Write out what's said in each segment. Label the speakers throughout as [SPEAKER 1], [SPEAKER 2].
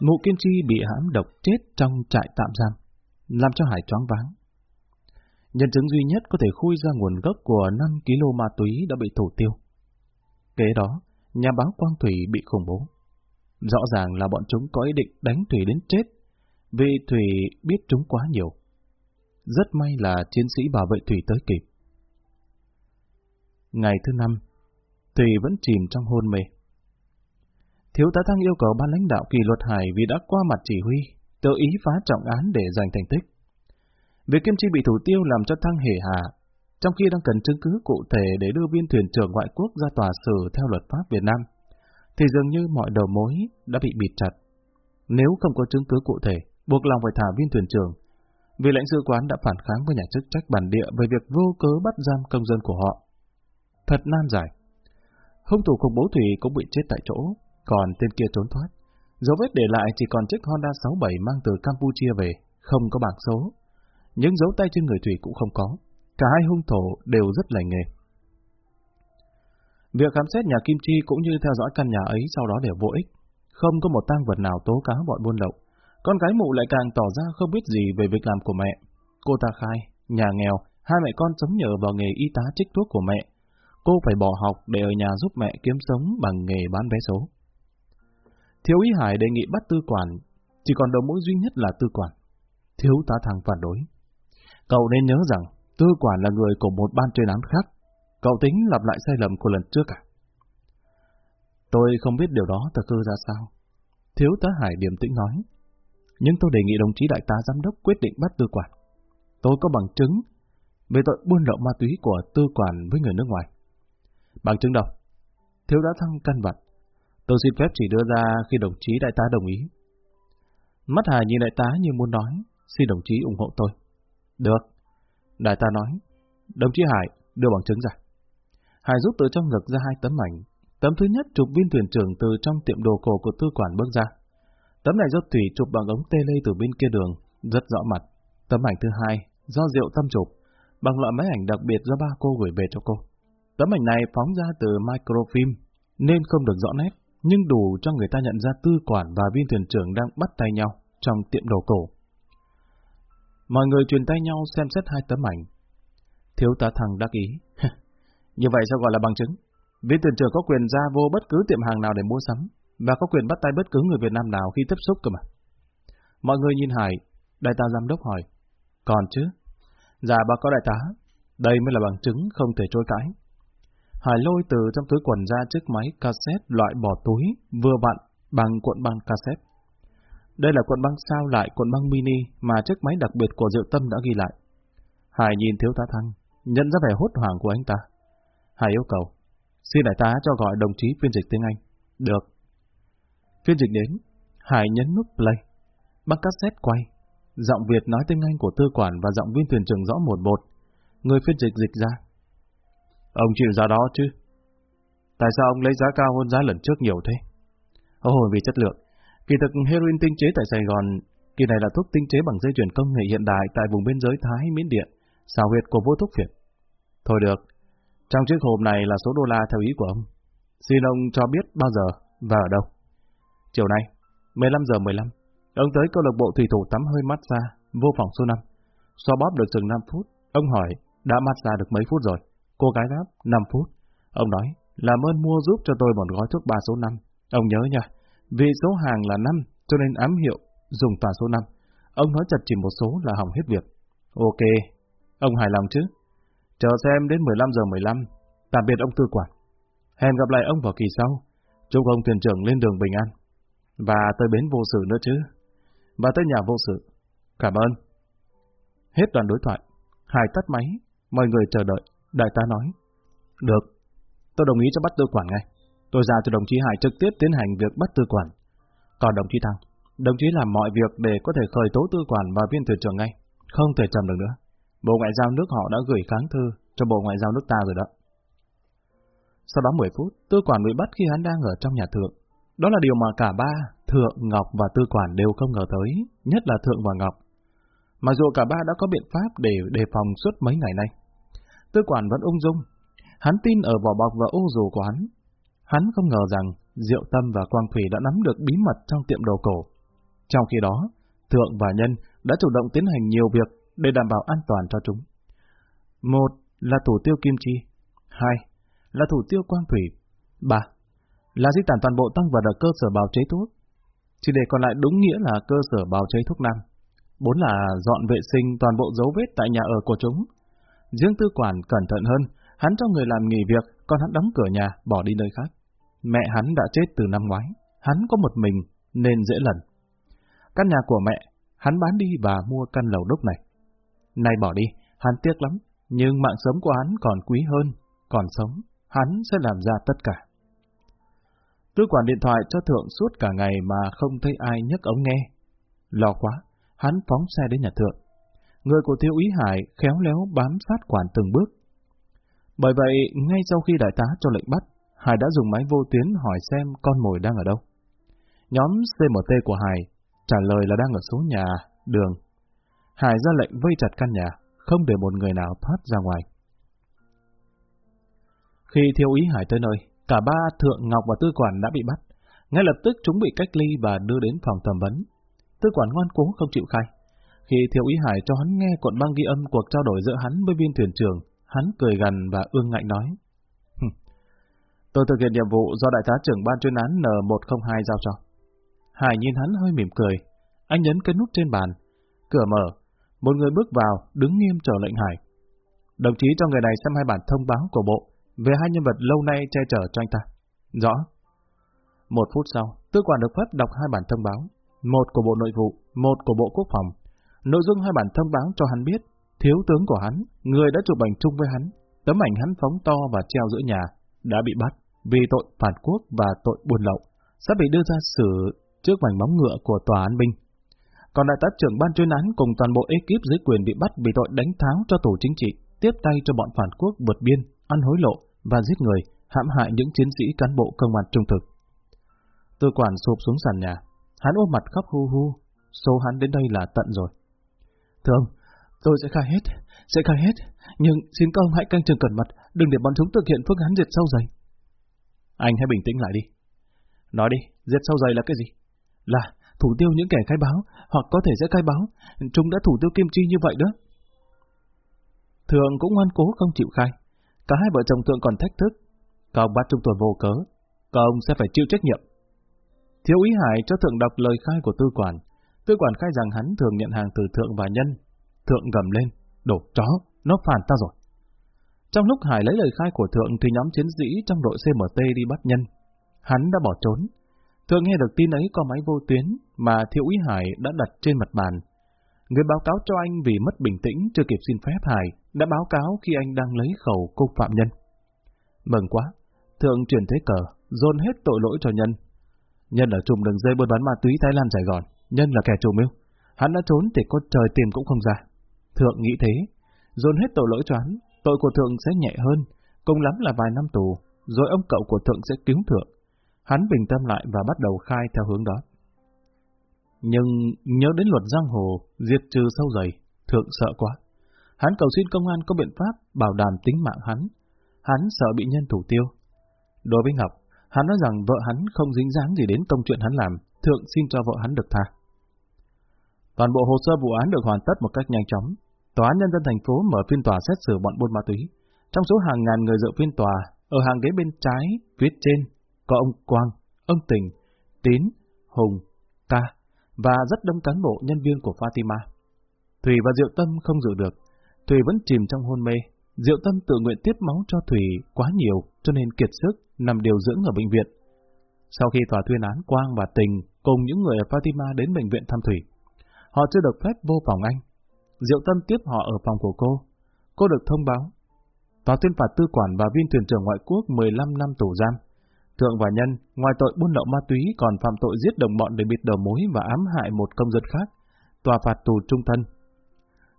[SPEAKER 1] Mụ Kiên Chi bị hãm độc chết trong trại tạm giam, làm cho Hải choáng váng. Nhân chứng duy nhất có thể khui ra nguồn gốc của 5 kg ma túy đã bị thủ tiêu. Kế đó, nhà báo Quang Thủy bị khủng bố. Rõ ràng là bọn chúng có ý định đánh Thủy đến chết, vì Thủy biết chúng quá nhiều. Rất may là chiến sĩ bảo vệ Thủy tới kịp. Ngày thứ năm, Thủy vẫn chìm trong hôn mê. Thiếu tá Thăng yêu cầu ban lãnh đạo kỳ luật Hải vì đã qua mặt chỉ huy, tự ý phá trọng án để giành thành tích. Việc Kim Chi bị thủ tiêu làm cho Thăng hề hà, trong khi đang cần chứng cứ cụ thể để đưa viên thuyền trưởng ngoại quốc ra tòa xử theo luật pháp Việt Nam, thì dường như mọi đầu mối đã bị bịt chặt. Nếu không có chứng cứ cụ thể, buộc lòng phải thả viên thuyền trưởng, vì lãnh sự quán đã phản kháng với nhà chức trách bản địa về việc vô cớ bắt giam công dân của họ. Thật nan giải. Hung thủ khủng bố Thủy cũng bị chết tại chỗ, còn tên kia trốn thoát. Dấu vết để lại chỉ còn chiếc Honda 67 mang từ Campuchia về, không có bảng số. Những dấu tay trên người Thủy cũng không có. Cả hai hung thủ đều rất lành nghề. Việc khám xét nhà Kim Chi cũng như theo dõi căn nhà ấy sau đó đều vô ích. Không có một tang vật nào tố cáo bọn buôn lậu. Con gái mụ lại càng tỏ ra không biết gì về việc làm của mẹ. Cô ta khai, nhà nghèo, hai mẹ con sống nhờ vào nghề y tá trích thuốc của mẹ. Cô phải bỏ học để ở nhà giúp mẹ kiếm sống bằng nghề bán vé số. Thiếu ý Hải đề nghị bắt tư quản, chỉ còn đầu mối duy nhất là tư quản. Thiếu tá thằng phản đối. Cậu nên nhớ rằng, tư quản là người của một ban chuyên án khác. Cậu tính lặp lại sai lầm của lần trước à? Tôi không biết điều đó thật cư ra sao. Thiếu tá Hải điềm tĩnh nói. Nhưng tôi đề nghị đồng chí đại tá giám đốc quyết định bắt tư quản. Tôi có bằng chứng về tội buôn lậu ma túy của tư quản với người nước ngoài. Bằng chứng đâu? Thiếu tá thăng căn vặt. Tôi xin phép chỉ đưa ra khi đồng chí đại tá đồng ý. Mắt Hà nhìn đại tá như muốn nói, xin đồng chí ủng hộ tôi. Được. Đại tá nói, đồng chí Hải đưa bằng chứng ra. Hải rút từ trong ngực ra hai tấm ảnh. Tấm thứ nhất chụp viên thuyền trưởng từ trong tiệm đồ cổ của tư quản bước ra. Tấm này do Thủy chụp bằng ống tê lê từ bên kia đường, rất rõ mặt. Tấm ảnh thứ hai, do Diệu Tâm chụp, bằng loại máy ảnh đặc biệt do ba cô gửi về cho cô. Tấm ảnh này phóng ra từ microfilm, nên không được rõ nét, nhưng đủ cho người ta nhận ra tư quản và viên thuyền trưởng đang bắt tay nhau trong tiệm đồ cổ. Mọi người truyền tay nhau xem xét hai tấm ảnh. Thiếu tá thằng đắc ý. Như vậy sao gọi là bằng chứng? Viên thuyền trưởng có quyền ra vô bất cứ tiệm hàng nào để mua sắm, và có quyền bắt tay bất cứ người Việt Nam nào khi tiếp xúc cơ mà. Mọi người nhìn Hải, đại tá giám đốc hỏi. Còn chứ? Dạ bà có đại tá, đây mới là bằng chứng không thể trôi cãi. Hải lôi từ trong túi quần ra chiếc máy cassette loại bỏ túi, vừa vặn, bằng cuộn băng cassette. Đây là cuộn băng sao lại cuộn băng mini mà chiếc máy đặc biệt của Diệu Tâm đã ghi lại. Hải nhìn thiếu tá thăng, nhận ra vẻ hốt hoảng của anh ta. Hải yêu cầu, xin đại tá cho gọi đồng chí phiên dịch tiếng Anh. Được. Phiên dịch đến, Hải nhấn nút play. Băng cassette quay. Giọng Việt nói tiếng Anh của tư quản và giọng viên thuyền trưởng rõ một một. Người phiên dịch dịch ra. Ông chịu giá đó chứ? Tại sao ông lấy giá cao hơn giá lần trước nhiều thế? Ồ, vì chất lượng. Kỳ thực heroin tinh chế tại Sài Gòn, kỳ này là thuốc tinh chế bằng dây chuyền công nghệ hiện đại tại vùng biên giới Thái, Miến Điện, xào huyệt của vô thuốc Việt. Thôi được, trong chiếc hộp này là số đô la theo ý của ông. Xin ông cho biết bao giờ và ở đâu. Chiều nay, 15 giờ 15, ông tới câu lạc bộ thủy thủ tắm hơi mát xa, vô phòng số 5. Xoa bóp được chừng 5 phút, ông hỏi, đã mát xa được mấy phút rồi? Cô gái đáp, 5 phút. Ông nói, làm ơn mua giúp cho tôi một gói thuốc ba số 5. Ông nhớ nha, vì số hàng là 5, cho nên ám hiệu dùng toàn số 5. Ông nói chặt chỉ một số là hỏng hết việc. Ok, ông hài lòng chứ? Chờ xem đến 15 giờ 15. Tạm biệt ông tư quản. Hẹn gặp lại ông vào kỳ sau. Chúc ông thuyền trưởng lên đường bình an. Và tới bến vô sự nữa chứ. Và tới nhà vô sự. Cảm ơn. Hết đoạn đối thoại. Hải tắt máy. Mọi người chờ đợi. Đại tá nói. Được. Tôi đồng ý cho bắt tư quản ngay. Tôi ra cho đồng chí Hải trực tiếp tiến hành việc bắt tư quản. Còn đồng chí Thăng, đồng chí làm mọi việc để có thể khởi tố tư quản và viên thuyền trưởng ngay. Không thể chậm được nữa. Bộ Ngoại giao nước họ đã gửi kháng thư cho Bộ Ngoại giao nước ta rồi đó. Sau đó 10 phút, tư quản bị bắt khi hắn đang ở trong nhà thượng. Đó là điều mà cả ba, Thượng, Ngọc và Tư Quản đều không ngờ tới, nhất là Thượng và Ngọc. Mặc dù cả ba đã có biện pháp để đề phòng suốt mấy ngày nay. Tư Quản vẫn ung dung. Hắn tin ở vỏ bọc và ô dù của hắn. Hắn không ngờ rằng Diệu Tâm và Quang Thủy đã nắm được bí mật trong tiệm đồ cổ. Trong khi đó, Thượng và Nhân đã chủ động tiến hành nhiều việc để đảm bảo an toàn cho chúng. Một là thủ tiêu Kim Chi, hai là thủ tiêu Quang Thủy, ba là di tản toàn bộ tăng vật ở cơ sở bào chế thuốc, chỉ để còn lại đúng nghĩa là cơ sở bào chế thuốc nam. Bốn là dọn vệ sinh toàn bộ dấu vết tại nhà ở của chúng. Dương tư quản cẩn thận hơn, hắn cho người làm nghỉ việc, còn hắn đóng cửa nhà, bỏ đi nơi khác. Mẹ hắn đã chết từ năm ngoái, hắn có một mình nên dễ lần. Căn nhà của mẹ, hắn bán đi và mua căn lầu đúc này. Nay bỏ đi, hắn tiếc lắm, nhưng mạng sống của hắn còn quý hơn, còn sống, hắn sẽ làm ra tất cả. Tư quản điện thoại cho Thượng suốt cả ngày mà không thấy ai nhấc ống nghe. Lo quá, hắn phóng xe đến nhà Thượng. Người của Thiếu úy Hải khéo léo bám sát quản từng bước. Bởi vậy, ngay sau khi đại tá cho lệnh bắt, Hải đã dùng máy vô tuyến hỏi xem con mồi đang ở đâu. Nhóm CMT của Hải trả lời là đang ở số nhà, đường. Hải ra lệnh vây chặt căn nhà, không để một người nào thoát ra ngoài. Khi thiếu úy Hải tới nơi, cả ba Thượng Ngọc và Tư Quản đã bị bắt. Ngay lập tức chúng bị cách ly và đưa đến phòng thẩm vấn. Tư Quản ngoan cố không chịu khai. Khi thiếu ý Hải cho hắn nghe cuộn băng ghi âm cuộc trao đổi giữa hắn với viên thuyền trưởng, hắn cười gần và ương ngạnh nói. Tôi thực hiện nhiệm vụ do đại tá trưởng ban chuyên án N102 giao cho. Hải nhìn hắn hơi mỉm cười. Anh nhấn cái nút trên bàn. Cửa mở. Một người bước vào, đứng nghiêm chờ lệnh Hải. Đồng chí cho người này xem hai bản thông báo của bộ về hai nhân vật lâu nay che chở cho anh ta. Rõ. Một phút sau, tư quản được phép đọc hai bản thông báo. Một của Bộ Nội vụ, một của Bộ Quốc phòng. Nội dung hai bản thông báo cho hắn biết, thiếu tướng của hắn, người đã chụp ảnh chung với hắn, tấm ảnh hắn phóng to và treo giữa nhà, đã bị bắt vì tội phản quốc và tội buôn lậu, sẽ bị đưa ra xử trước mảnh móng ngựa của tòa án binh. Còn đại tá trưởng ban chuyên án cùng toàn bộ ekip dưới quyền bị bắt vì tội đánh tháo cho tổ chính trị, tiếp tay cho bọn phản quốc vượt biên, ăn hối lộ và giết người, hãm hại những chiến sĩ cán bộ công an trung thực. Tư quản sụp xuống sàn nhà, hắn ôm mặt khóc hu hu, số hắn đến đây là tận rồi. Thưa ông, tôi sẽ khai hết, sẽ khai hết, nhưng xin các ông hãy canh chừng cẩn mật, đừng để bọn chúng thực hiện phương án diệt sâu dày. Anh hãy bình tĩnh lại đi. Nói đi, diệt sâu dày là cái gì? Là thủ tiêu những kẻ khai báo, hoặc có thể sẽ khai báo, chúng đã thủ tiêu kim chi như vậy đó. Thường cũng ngoan cố không chịu khai. Cả hai vợ chồng Thượng còn thách thức. Các ông bắt chúng tôi vô cớ, các ông sẽ phải chịu trách nhiệm. Thiếu ý Hải cho Thượng đọc lời khai của tư quản. Tư quản khai rằng hắn thường nhận hàng từ Thượng và Nhân. Thượng gầm lên, đổ chó, nó phản ta rồi. Trong lúc Hải lấy lời khai của Thượng thì nhóm chiến sĩ trong đội CMT đi bắt Nhân. Hắn đã bỏ trốn. Thượng nghe được tin ấy có máy vô tuyến mà Thiếu úy Hải đã đặt trên mặt bàn. Người báo cáo cho anh vì mất bình tĩnh chưa kịp xin phép Hải đã báo cáo khi anh đang lấy khẩu cô phạm nhân. Mừng quá, Thượng chuyển thế cờ, dồn hết tội lỗi cho Nhân. Nhân ở trùm đường dây buôn bán ma túy Thái Lan Sài Gòn, Nhân là kẻ chủ mưu. Hắn đã trốn thì có trời tìm cũng không ra. Thượng nghĩ thế, dồn hết tội lỗi cho hắn, tội của Thượng sẽ nhẹ hơn, cùng lắm là vài năm tù, rồi ông cậu của Thượng sẽ cứu Thượng. Hắn bình tâm lại và bắt đầu khai theo hướng đó. Nhưng nhớ đến luật giang hồ, diệt trừ sâu dày, Thượng sợ quá. Hắn cầu xin công an có biện pháp bảo đảm tính mạng hắn. Hắn sợ bị nhân thủ tiêu. Đối với Ngọc, hắn nói rằng vợ hắn không dính dáng gì đến công chuyện hắn làm, Thượng xin cho vợ hắn được tha. Toàn bộ hồ sơ vụ án được hoàn tất một cách nhanh chóng. Tòa án Nhân dân thành phố mở phiên tòa xét xử bọn buôn ma túy. Trong số hàng ngàn người dự phiên tòa, ở hàng ghế bên trái, phía trên, có ông Quang, ông Tình, Tín, Hùng, Ca và rất đông cán bộ nhân viên của Fatima. Thủy và Diệu Tâm không dự được, Thủy vẫn chìm trong hôn mê. Diệu Tâm tự nguyện tiếp máu cho Thủy quá nhiều, cho nên kiệt sức, nằm điều dưỡng ở bệnh viện. Sau khi tòa tuyên án Quang và Tình cùng những người ở Fatima đến bệnh viện thăm Thủy, họ chưa được phép vô phòng anh. Diệu Tâm tiếp họ ở phòng của cô. Cô được thông báo. Tòa tuyên phạt tư quản và viên thuyền trưởng ngoại quốc 15 năm tù giam. Thượng và Nhân, ngoài tội buôn lậu ma túy còn phạm tội giết đồng bọn để bịt đầu mối và ám hại một công dân khác. Tòa phạt tù trung thân,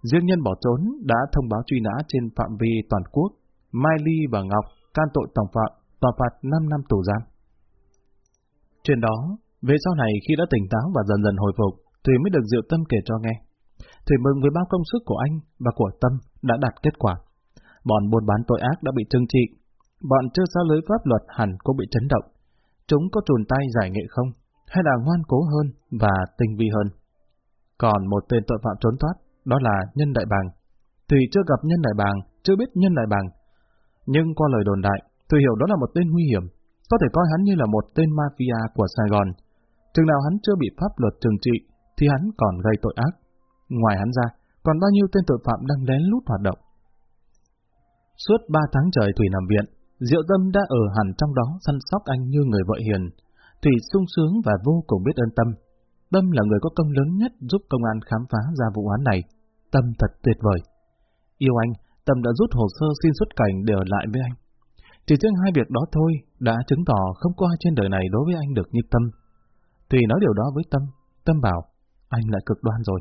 [SPEAKER 1] Riêng nhân bỏ trốn đã thông báo truy nã trên phạm vi toàn quốc. Mai Ly và Ngọc can tội tổng phạm, tòa phạt 5 năm tù giam. Trên đó, về sau này khi đã tỉnh táo và dần dần hồi phục, Thùy mới được Diệu Tâm kể cho nghe. Thùy mừng với bao công sức của anh và của Tâm đã đạt kết quả. Bọn buôn bán tội ác đã bị trừng trị. Bọn chưa xa lưới pháp luật hẳn cũng bị chấn động. Chúng có trùn tay giải nghệ không? hay là ngoan cố hơn và tinh vi hơn. Còn một tên tội phạm trốn thoát, đó là Nhân Đại Bàng. Thủy chưa gặp Nhân Đại Bàng, chưa biết Nhân Đại Bàng. Nhưng qua lời đồn đại, Thủy hiểu đó là một tên nguy hiểm, có thể coi hắn như là một tên mafia của Sài Gòn. Chừng nào hắn chưa bị pháp luật trừng trị, thì hắn còn gây tội ác. Ngoài hắn ra, còn bao nhiêu tên tội phạm đang lén lút hoạt động. Suốt ba tháng trời Thủy nằm viện, Diệu Tâm đã ở hẳn trong đó săn sóc anh như người vợ hiền. Thủy sung sướng và vô cùng biết ơn Tâm. Tâm là người có công lớn nhất giúp công an khám phá ra vụ án này. Tâm thật tuyệt vời. Yêu anh, Tâm đã rút hồ sơ xin xuất cảnh để ở lại với anh. Chỉ riêng hai việc đó thôi đã chứng tỏ không có ai trên đời này đối với anh được như Tâm. Thủy nói điều đó với Tâm. Tâm bảo, anh lại cực đoan rồi.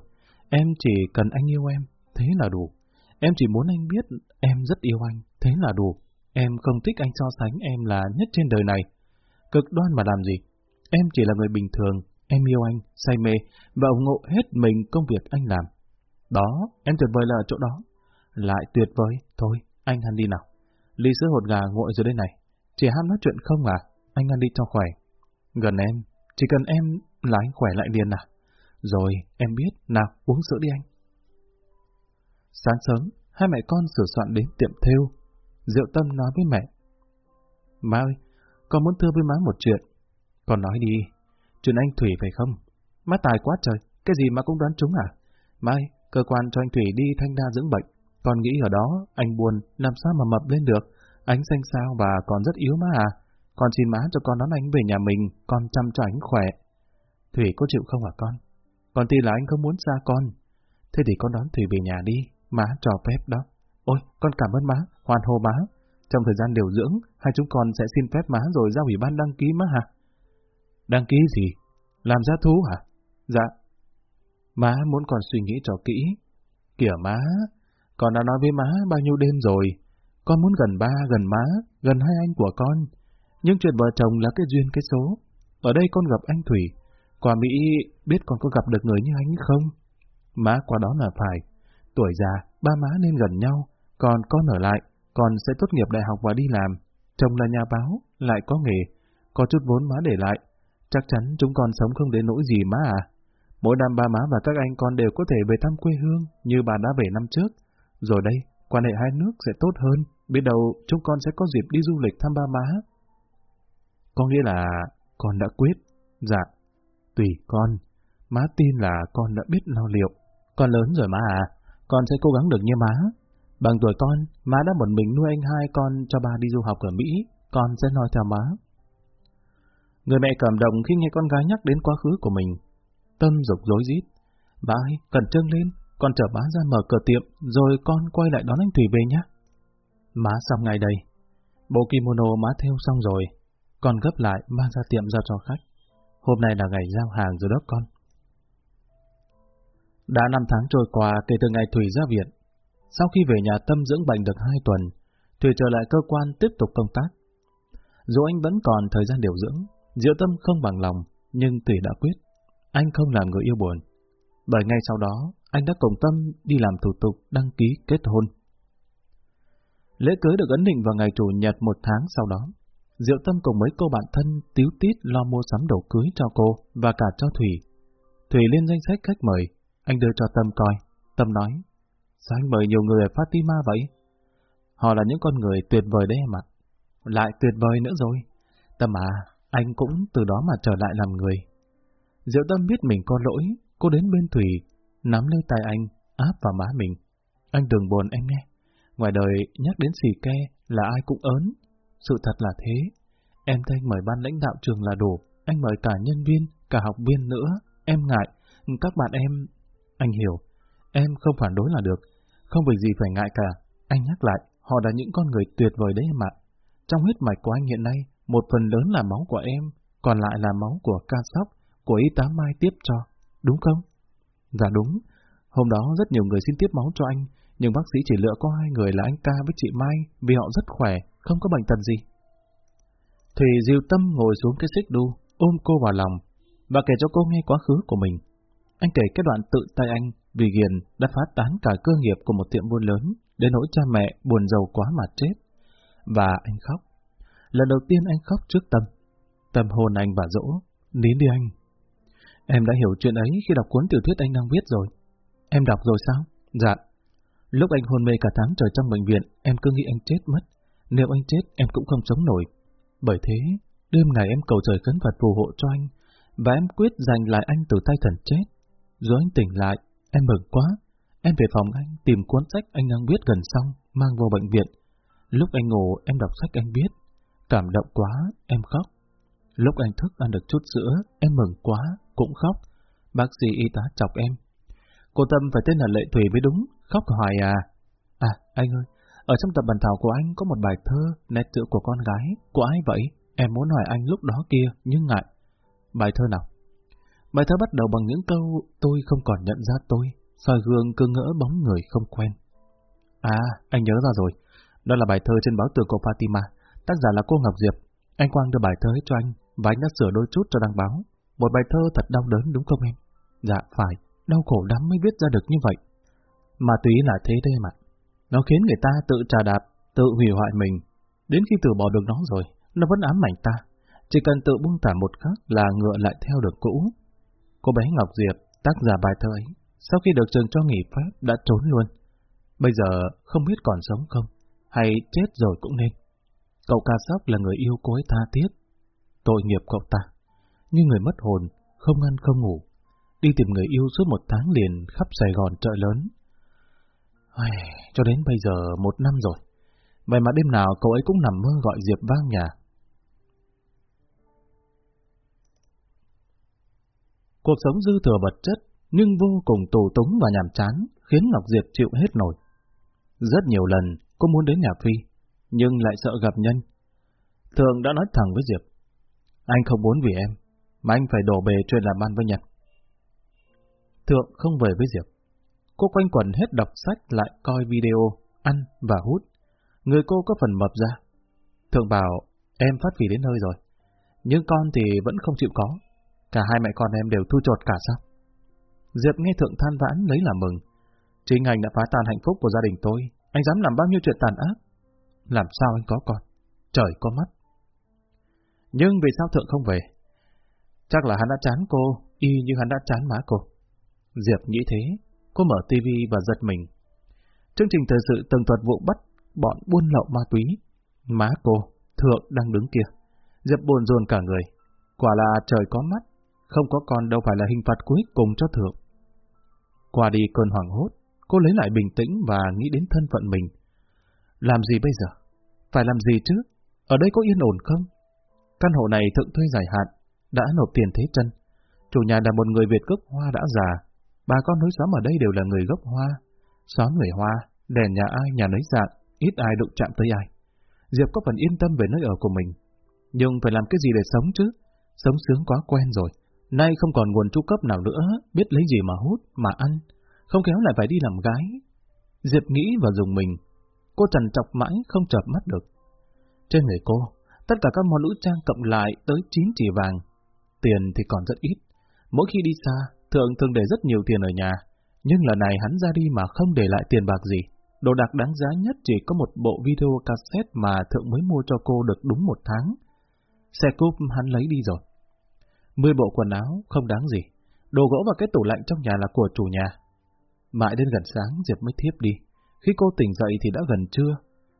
[SPEAKER 1] Em chỉ cần anh yêu em, thế là đủ. Em chỉ muốn anh biết em rất yêu anh, thế là đủ. Em không thích anh so sánh em là nhất trên đời này. Cực đoan mà làm gì? Em chỉ là người bình thường, em yêu anh, say mê và ủng hộ hết mình công việc anh làm. Đó, em tuyệt vời là ở chỗ đó. Lại tuyệt vời, thôi, anh ăn đi nào. Ly sữa hột gà nguội rồi đây này. Chỉ ham nói chuyện không à? Anh ăn đi cho khỏe. Gần em, chỉ cần em là anh khỏe lại liền à? Rồi, em biết, nào, uống sữa đi anh. Sáng sớm, hai mẹ con sửa soạn đến tiệm thêu. Diệu Tâm nói với mẹ. Má ơi, con muốn thưa với má một chuyện. Con nói đi, chuyện anh Thủy phải không? Má tài quá trời, cái gì mà cũng đoán trúng à? Mai, cơ quan cho anh Thủy đi thanh đa dưỡng bệnh. Con nghĩ ở đó, anh buồn, làm sao mà mập lên được? Anh xanh sao và còn rất yếu má à? Con xin má cho con đón anh về nhà mình, con chăm cho anh khỏe. Thủy có chịu không hả con? Còn thì là anh không muốn xa con. Thế thì con đón Thủy về nhà đi, má cho phép đó. Ôi, con cảm ơn má, hoàn hồ má. Trong thời gian điều dưỡng, hai chúng con sẽ xin phép má rồi ra ủy ban đăng ký má hả? Đăng ký gì? Làm giá thú hả? Dạ. Má muốn con suy nghĩ cho kỹ. Kìa má, con đã nói với má bao nhiêu đêm rồi. Con muốn gần ba, gần má, gần hai anh của con. Nhưng chuyện vợ chồng là cái duyên cái số. Ở đây con gặp anh Thủy. Qua Mỹ biết con có gặp được người như anh không? Má qua đó là phải. Tuổi già, ba má nên gần nhau. Còn con ở lại, con sẽ tốt nghiệp đại học và đi làm. Chồng là nhà báo, lại có nghề. Có chút vốn má để lại. Chắc chắn chúng con sống không đến nỗi gì má à. Mỗi năm ba má và các anh con đều có thể về thăm quê hương như bà đã về năm trước. Rồi đây, quan hệ hai nước sẽ tốt hơn. Biết đâu chúng con sẽ có dịp đi du lịch thăm ba má. Có nghĩa là con đã quyết. Dạ, tùy con. Má tin là con đã biết lo liệu. Con lớn rồi má à, con sẽ cố gắng được như má. Bằng tuổi con, má đã một mình nuôi anh hai con cho ba đi du học ở Mỹ, con sẽ nói theo má. Người mẹ cảm động khi nghe con gái nhắc đến quá khứ của mình. Tâm dục dối rít. Bà ơi, cẩn trương lên, con chở má ra mở cửa tiệm, rồi con quay lại đón anh Thủy về nhé. Má xong ngày đây. Bộ kimono má theo xong rồi, con gấp lại mang ra tiệm giao cho khách. Hôm nay là ngày giao hàng rồi đó con. Đã năm tháng trôi qua kể từ ngày Thủy ra viện. Sau khi về nhà Tâm dưỡng bệnh được hai tuần, Thủy trở lại cơ quan tiếp tục công tác. Dù anh vẫn còn thời gian điều dưỡng, Diệu Tâm không bằng lòng, nhưng Thủy đã quyết. Anh không làm người yêu buồn. Bởi ngay sau đó, anh đã cùng Tâm đi làm thủ tục đăng ký kết hôn. Lễ cưới được ấn định vào ngày Chủ nhật một tháng sau đó. Diệu Tâm cùng mấy cô bạn thân tiếu tít lo mua sắm đồ cưới cho cô và cả cho Thủy. Thủy lên danh sách khách mời, anh đưa cho Tâm coi. Tâm nói, sao anh mời nhiều người ở Fatima vậy? Họ là những con người tuyệt vời đấy em ạ. Lại tuyệt vời nữa rồi. Tâm à, anh cũng từ đó mà trở lại làm người. Diệu Tâm biết mình có lỗi, cô đến bên Thủy, nắm lấy tay anh, áp vào má mình. Anh đừng buồn em nghe. Ngoài đời nhắc đến xì ke là ai cũng ớn. Sự thật là thế. Em Thanh mời ban lãnh đạo trường là đủ. Anh mời cả nhân viên, cả học viên nữa. Em ngại. Các bạn em... Anh hiểu. Em không phản đối là được. Không việc gì phải ngại cả. Anh nhắc lại, họ là những con người tuyệt vời đấy em ạ. Trong huyết mạch của anh hiện nay, một phần lớn là máu của em, còn lại là máu của ca sóc, của y tá Mai tiếp cho. Đúng không? Dạ đúng. Hôm đó rất nhiều người xin tiếp máu cho anh, nhưng bác sĩ chỉ lựa có hai người là anh ca với chị Mai vì họ rất khỏe, không có bệnh tật gì. Thủy diều tâm ngồi xuống cái xích đu, ôm cô vào lòng, và kể cho cô nghe quá khứ của mình. Anh kể cái đoạn tự tay anh vì ghiền đã phá tán cả cơ nghiệp của một tiệm buôn lớn, đến nỗi cha mẹ buồn giàu quá mà chết. Và anh khóc. Lần đầu tiên anh khóc trước Tâm. Tâm hôn anh và dỗ, nín đi anh, Em đã hiểu chuyện ấy khi đọc cuốn tiểu thuyết anh đang viết rồi. Em đọc rồi sao? Dạ. Lúc anh hôn mê cả tháng trời trong bệnh viện, em cứ nghĩ anh chết mất. Nếu anh chết, em cũng không sống nổi. Bởi thế, đêm ngày em cầu trời khấn Phật phù hộ cho anh, và em quyết giành lại anh từ tay thần chết. Rồi anh tỉnh lại, em mừng quá. Em về phòng anh tìm cuốn sách anh đang viết gần xong, mang vào bệnh viện. Lúc anh ngủ, em đọc sách anh viết. Cảm động quá, em khóc. Lúc anh thức ăn được chút sữa, em mừng quá, cũng khóc. Bác sĩ y tá chọc em. Cô Tâm phải tên là Lệ Thủy mới đúng, khóc hoài à. À, anh ơi, ở trong tập bản thảo của anh có một bài thơ, nét chữ của con gái. Của ai vậy? Em muốn hỏi anh lúc đó kia, nhưng ngại. Bài thơ nào? Bài thơ bắt đầu bằng những câu tôi không còn nhận ra tôi, soi gương cứ ngỡ bóng người không quen. À, anh nhớ ra rồi. Đó là bài thơ trên báo tường của Fatima. Tác giả là cô Ngọc Diệp. Anh Quang đưa bài thơ cho anh, và anh đã sửa đôi chút cho đăng báo. Một bài thơ thật đau đớn đúng không em? Dạ, phải. Đau khổ lắm mới viết ra được như vậy. Mà túy là thế đây mà. Nó khiến người ta tự trà đạp, tự hủy hoại mình. Đến khi từ bỏ được nó rồi, nó vẫn ám ảnh ta. Chỉ cần tự buông thả một khắc là ngựa lại theo được cũ. Cô bé Ngọc Diệp, tác giả bài thơ ấy, sau khi được trường cho nghỉ phép đã trốn luôn. Bây giờ không biết còn sống không, hay chết rồi cũng nên. Cậu ca sóc là người yêu cô ấy tha thiết. Tội nghiệp cậu ta. Như người mất hồn, không ăn không ngủ. Đi tìm người yêu suốt một tháng liền khắp Sài Gòn chợ lớn. Ai, cho đến bây giờ một năm rồi. Vậy mà đêm nào cậu ấy cũng nằm mơ gọi Diệp vang nhà. Cuộc sống dư thừa vật chất, nhưng vô cùng tù túng và nhàm chán, khiến Ngọc Diệp chịu hết nổi. Rất nhiều lần, cô muốn đến nhà Phi, nhưng lại sợ gặp nhân. Thường đã nói thẳng với Diệp, anh không muốn vì em, mà anh phải đổ bề chuyện làm ăn với Nhật. Thượng không về với Diệp. Cô quanh quẩn hết đọc sách lại coi video, ăn và hút. Người cô có phần mập ra. Thượng bảo, em phát vì đến nơi rồi. Nhưng con thì vẫn không chịu có. Cả hai mẹ con em đều thu chột cả sao? Diệp nghe Thượng than vãn lấy làm mừng. Chính anh đã phá tan hạnh phúc của gia đình tôi. Anh dám làm bao nhiêu chuyện tàn ác? Làm sao anh có con? Trời có mắt. Nhưng vì sao Thượng không về? Chắc là hắn đã chán cô, y như hắn đã chán má cô. Diệp nghĩ thế, cô mở tivi và giật mình. Chương trình thời sự tường thuật vụ bắt bọn buôn lậu ma túy. Má cô, Thượng đang đứng kia. Diệp buồn rồn cả người. Quả là trời có mắt, không có con đâu phải là hình phạt cuối cùng cho Thượng. Qua đi cơn hoảng hốt, cô lấy lại bình tĩnh và nghĩ đến thân phận mình. Làm gì bây giờ? Phải làm gì chứ? Ở đây có yên ổn không? Căn hộ này Thượng thuê dài hạn, đã nộp tiền thế chân. Chủ nhà là một người Việt gốc Hoa đã già. Bà con nối xóm ở đây đều là người gốc Hoa. Xóm người Hoa, đèn nhà ai nhà nấy dạng, ít ai đụng chạm tới ai. Diệp có phần yên tâm về nơi ở của mình. Nhưng phải làm cái gì để sống chứ? Sống sướng quá quen rồi. Nay không còn nguồn chu cấp nào nữa, biết lấy gì mà hút, mà ăn. Không kéo lại phải đi làm gái. Diệp nghĩ và dùng mình. Cô trần chọc mãi không chợp mắt được. Trên người cô, tất cả các món nữ trang cộng lại tới 9 chỉ vàng. Tiền thì còn rất ít. Mỗi khi đi xa, Thượng thường để rất nhiều tiền ở nhà. Nhưng lần này hắn ra đi mà không để lại tiền bạc gì. Đồ đạc đáng giá nhất chỉ có một bộ video cassette mà Thượng mới mua cho cô được đúng một tháng. Xe cúp hắn lấy đi rồi. Mười bộ quần áo không đáng gì. Đồ gỗ và cái tủ lạnh trong nhà là của chủ nhà. Mãi đến gần sáng Diệp mới thiếp đi. Khi cô tỉnh dậy thì đã gần trưa.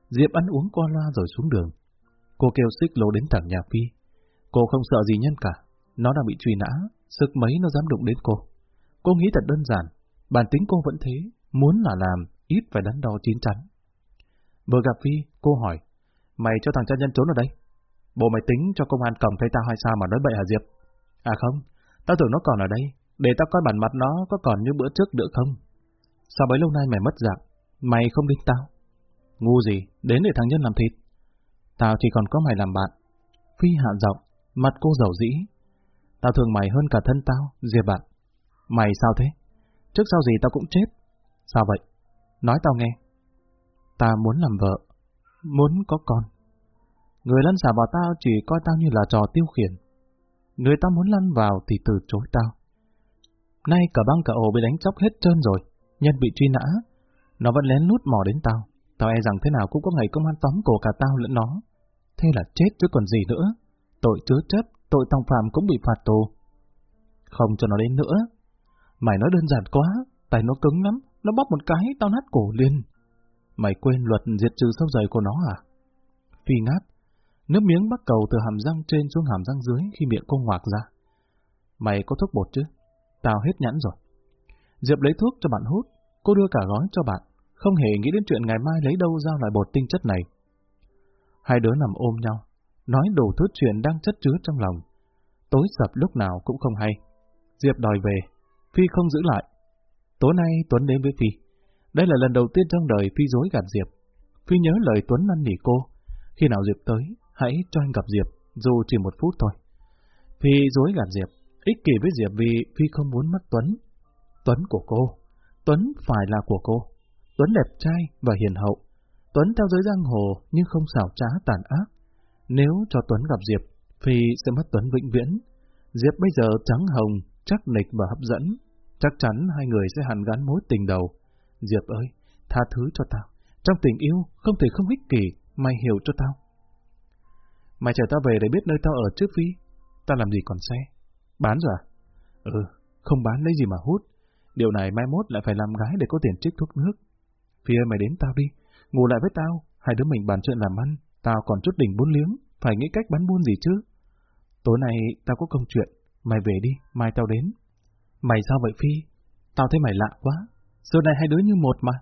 [SPEAKER 1] Diệp ăn uống qua loa rồi xuống đường. Cô kêu xích lô đến thẳng nhà Phi. Cô không sợ gì nhân cả. Nó đang bị truy nã, sức mấy nó dám đụng đến cô. Cô nghĩ thật đơn giản. Bản tính cô vẫn thế, muốn là làm, ít phải đắn đo chín chắn. Vừa gặp Phi, cô hỏi, mày cho thằng cha nhân trốn ở đây? Bộ mày tính cho công an cổng thấy tao hay sao mà nói bậy hả Diệp? À không, tao tưởng nó còn ở đây, để tao coi bản mặt nó có còn như bữa trước nữa không? Sao bấy lâu nay mày mất dạng, mày không đến tao? Ngu gì, đến để thằng nhân làm thịt. Tao chỉ còn có mày làm bạn. Phi hạ giọng, mặt cô giàu dĩ. Tao thương mày hơn cả thân tao, Diệp bạn. Mày sao thế? Trước sau gì tao cũng chết. Sao vậy? Nói tao nghe. Ta muốn làm vợ, muốn có con. Người lăn xả vào tao chỉ coi tao như là trò tiêu khiển. Người ta muốn lăn vào thì từ chối tao. Nay cả băng cả ổ bị đánh chóc hết trơn rồi, nhân bị truy nã. Nó vẫn lén lút mò đến tao. Tao e rằng thế nào cũng có ngày công an tóm cổ cả tao lẫn nó. Thế là chết chứ còn gì nữa. Tội chứa chấp, tội tòng phạm cũng bị phạt tù. Không cho nó đến nữa. Mày nói đơn giản quá, tay nó cứng lắm, nó bóp một cái, tao nát cổ liền. Mày quên luật diệt trừ sâu dày của nó à? Phi ngáp, nước miếng bắt cầu từ hàm răng trên xuống hàm răng dưới khi miệng cô ngoạc ra. Mày có thuốc bột chứ? Tao hết nhãn rồi. Diệp lấy thuốc cho bạn hút, cô đưa cả gói cho bạn, không hề nghĩ đến chuyện ngày mai lấy đâu ra loại bột tinh chất này. Hai đứa nằm ôm nhau, nói đủ thứ chuyện đang chất chứa trong lòng. Tối sập lúc nào cũng không hay. Diệp đòi về, Phi không giữ lại. Tối nay Tuấn đến với Phi. Đây là lần đầu tiên trong đời Phi dối gạt Diệp. Phi nhớ lời Tuấn năn nỉ cô. Khi nào Diệp tới, hãy cho anh gặp Diệp, dù chỉ một phút thôi. Phi dối gạt Diệp, ích kỷ với Diệp vì Phi không muốn mất Tuấn. Tuấn của cô, Tuấn phải là của cô. Tuấn đẹp trai và hiền hậu. Tuấn theo giới giang hồ nhưng không xảo trá tàn ác. Nếu cho Tuấn gặp Diệp, Phi sẽ mất Tuấn vĩnh viễn. Diệp bây giờ trắng hồng, chắc nịch và hấp dẫn. Chắc chắn hai người sẽ hàn gắn mối tình đầu. Diệp ơi, tha thứ cho tao. Trong tình yêu, không thể không ích kỷ, mày hiểu cho tao. Mày chờ tao về để biết nơi tao ở trước Phi. Tao làm gì còn xe? Bán rồi à? Ừ, không bán lấy gì mà hút. Điều này mai mốt lại phải làm gái để có tiền trích thuốc nước. Phi ơi mày đến tao đi, ngủ lại với tao, hai đứa mình bàn chuyện làm ăn, tao còn chút đỉnh bốn liếng, phải nghĩ cách bán buôn gì chứ. Tối nay tao có công chuyện, mày về đi, mai tao đến. Mày sao vậy Phi? Tao thấy mày lạ quá, giờ này hai đứa như một mà.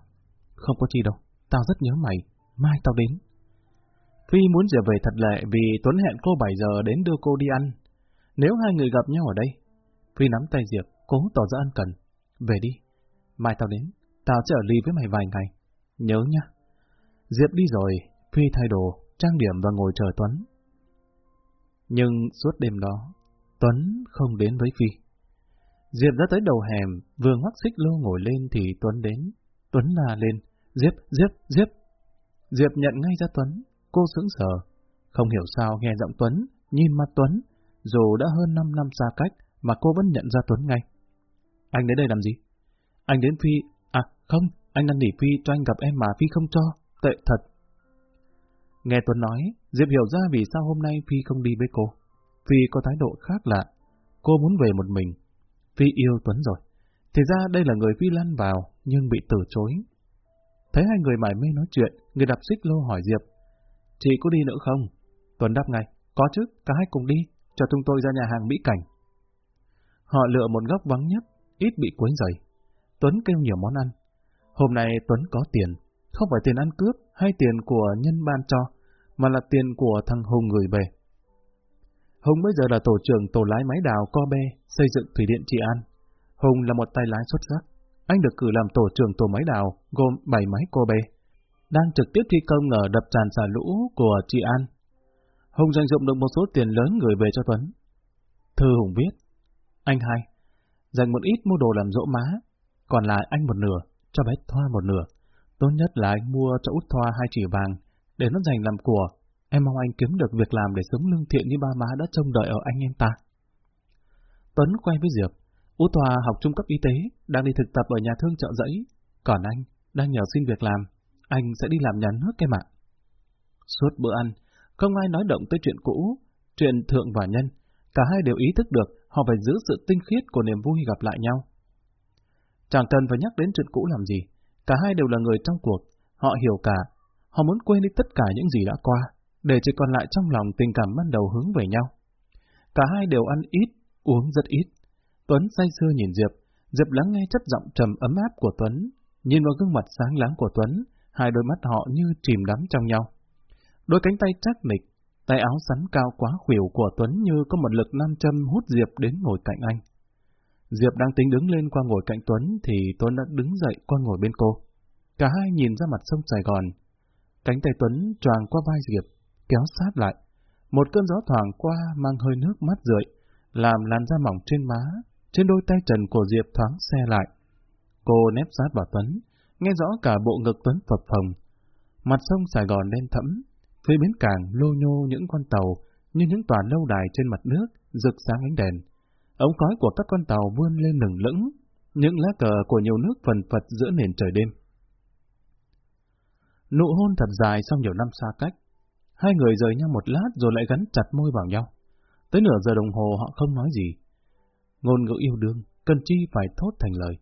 [SPEAKER 1] Không có chi đâu, tao rất nhớ mày, mai tao đến. Phi muốn trở về thật lệ vì Tuấn hẹn cô 7 giờ đến đưa cô đi ăn. Nếu hai người gặp nhau ở đây, Phi nắm tay Diệp, cố tỏ ra ân cần. Về đi, mai tao đến, tao sẽ ở ly với mày vài ngày. Nhớ nha. Diệp đi rồi, Phi thay đồ, trang điểm và ngồi chờ Tuấn. Nhưng suốt đêm đó, Tuấn không đến với Phi. Diệp đã tới đầu hẻm, vừa ngoắc xích lô ngồi lên thì Tuấn đến. Tuấn la lên, Diệp, Diệp, Diệp. Diệp nhận ngay ra Tuấn, cô sững sờ. Không hiểu sao nghe giọng Tuấn, nhìn mặt Tuấn, dù đã hơn 5 năm xa cách mà cô vẫn nhận ra Tuấn ngay. Anh đến đây làm gì? Anh đến Phi... À, không, anh đang nỉ Phi cho anh gặp em mà Phi không cho. Tệ thật. Nghe Tuấn nói, Diệp hiểu ra vì sao hôm nay Phi không đi với cô. Phi có thái độ khác lạ. Cô muốn về một mình. Phi yêu Tuấn rồi. Thì ra đây là người Phi lăn vào, nhưng bị từ chối. Thấy hai người mải mê nói chuyện, người đạp xích lô hỏi Diệp. Chị có đi nữa không? Tuấn đáp ngay. Có chứ, cả hai cùng đi, cho chúng tôi ra nhà hàng Mỹ Cảnh. Họ lựa một góc vắng nhất, ít bị quấy rầy. Tuấn kêu nhiều món ăn. Hôm nay Tuấn có tiền, không phải tiền ăn cướp hay tiền của nhân ban cho, mà là tiền của thằng Hùng gửi về. Hùng bây giờ là tổ trưởng tổ lái máy đào Co Bê, xây dựng thủy điện Trị An. Hùng là một tay lái xuất sắc. Anh được cử làm tổ trưởng tổ máy đào, gồm 7 máy Co Bê. Đang trực tiếp thi công ở đập tràn xả lũ của Trị An. Hùng dành dụng được một số tiền lớn gửi về cho Tuấn. Thư Hùng viết, anh hai, dành một ít mua đồ làm dỗ má, còn lại anh một nửa, cho bé Thoa một nửa. Tốt nhất là anh mua cho út Thoa hai chỉ vàng, để nó dành làm của. Em mong anh kiếm được việc làm để sống lương thiện như ba má đã trông đợi ở anh em ta. Tuấn quay với Diệp. Út Thoa học trung cấp y tế, đang đi thực tập ở nhà thương chợ giấy. Còn anh, đang nhờ xin việc làm. Anh sẽ đi làm nhà nước cái ạ. Suốt bữa ăn, không ai nói động tới chuyện cũ, chuyện thượng và nhân. Cả hai đều ý thức được họ phải giữ sự tinh khiết của niềm vui gặp lại nhau. Chẳng cần phải nhắc đến chuyện cũ làm gì, cả hai đều là người trong cuộc, họ hiểu cả, họ muốn quên đi tất cả những gì đã qua, để chỉ còn lại trong lòng tình cảm ban đầu hướng về nhau. Cả hai đều ăn ít, uống rất ít. Tuấn say sưa nhìn Diệp, Diệp lắng nghe chất giọng trầm ấm áp của Tuấn, nhìn vào gương mặt sáng láng của Tuấn, hai đôi mắt họ như chìm đắm trong nhau. Đôi cánh tay chắc nịch, tay áo sắn cao quá khuỷu của Tuấn như có một lực nam châm hút Diệp đến ngồi cạnh anh. Diệp đang tính đứng lên qua ngồi cạnh Tuấn thì Tuấn đã đứng dậy qua ngồi bên cô. Cả hai nhìn ra mặt sông Sài Gòn. Cánh tay Tuấn tròn qua vai Diệp, kéo sát lại. Một cơn gió thoảng qua mang hơi nước mắt rượi, làm làn da mỏng trên má, trên đôi tay trần của Diệp thoáng xe lại. Cô nép sát vào Tuấn, nghe rõ cả bộ ngực Tuấn phập phồng. Mặt sông Sài Gòn đen thẫm, phía bến cảng lô nhô những con tàu như những tòa lâu đài trên mặt nước, rực sáng ánh đèn. Ống khói của các con tàu vươn lên lửng lững, những lá cờ của nhiều nước phần phật giữa nền trời đêm. Nụ hôn thật dài sau nhiều năm xa cách. Hai người rời nhau một lát rồi lại gắn chặt môi vào nhau. Tới nửa giờ đồng hồ họ không nói gì. ngôn ngữ yêu đương, cần chi phải thốt thành lời.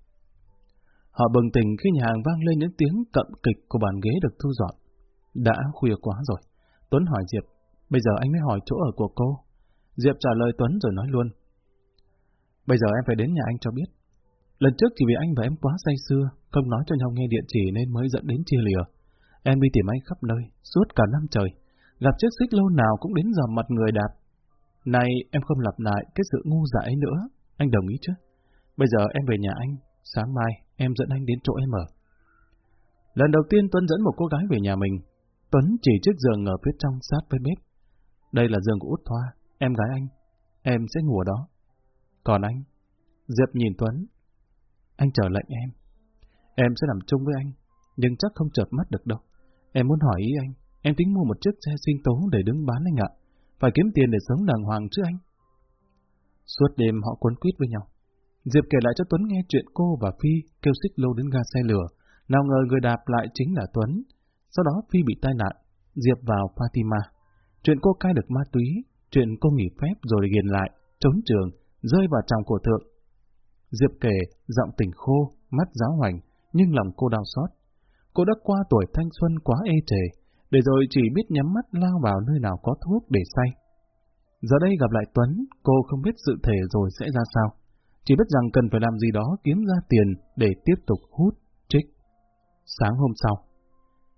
[SPEAKER 1] Họ bừng tỉnh khi nhà hàng vang lên những tiếng cậm kịch của bàn ghế được thu dọn. Đã khuya quá rồi. Tuấn hỏi Diệp, bây giờ anh mới hỏi chỗ ở của cô. Diệp trả lời Tuấn rồi nói luôn. Bây giờ em phải đến nhà anh cho biết. Lần trước chỉ vì anh và em quá say xưa, không nói cho nhau nghe địa chỉ nên mới dẫn đến chia lìa. Em đi tìm anh khắp nơi, suốt cả năm trời. Gặp chiếc xích lâu nào cũng đến giờ mặt người đạp. Này em không lặp lại cái sự ngu dại nữa, anh đồng ý chứ? Bây giờ em về nhà anh, sáng mai em dẫn anh đến chỗ em ở. Lần đầu tiên Tuấn dẫn một cô gái về nhà mình. Tuấn chỉ chiếc giường ở phía trong sát với bếp. Đây là giường của Út Thoa, em gái anh. Em sẽ ngủ ở đó. Còn anh? Diệp nhìn Tuấn. Anh chờ lệnh em. Em sẽ làm chung với anh, nhưng chắc không chợp mắt được đâu. Em muốn hỏi ý anh, em tính mua một chiếc xe sinh tố để đứng bán anh ạ. Phải kiếm tiền để sống đàng hoàng chứ anh. Suốt đêm họ cuốn quýt với nhau. Diệp kể lại cho Tuấn nghe chuyện cô và Phi kêu xích lô đến ga xe lửa. Nào ngờ người đạp lại chính là Tuấn. Sau đó Phi bị tai nạn, Diệp vào Fatima. Chuyện cô cai được ma túy, chuyện cô nghỉ phép rồi ghiền lại, trốn trường, rơi vào trong của thượng. Diệp kể, giọng tỉnh khô, mắt giáo hoành, nhưng lòng cô đau xót. Cô đã qua tuổi thanh xuân quá ê trề, để rồi chỉ biết nhắm mắt lao vào nơi nào có thuốc để say. Giờ đây gặp lại Tuấn, cô không biết sự thể rồi sẽ ra sao. Chỉ biết rằng cần phải làm gì đó kiếm ra tiền để tiếp tục hút, trích. Sáng hôm sau,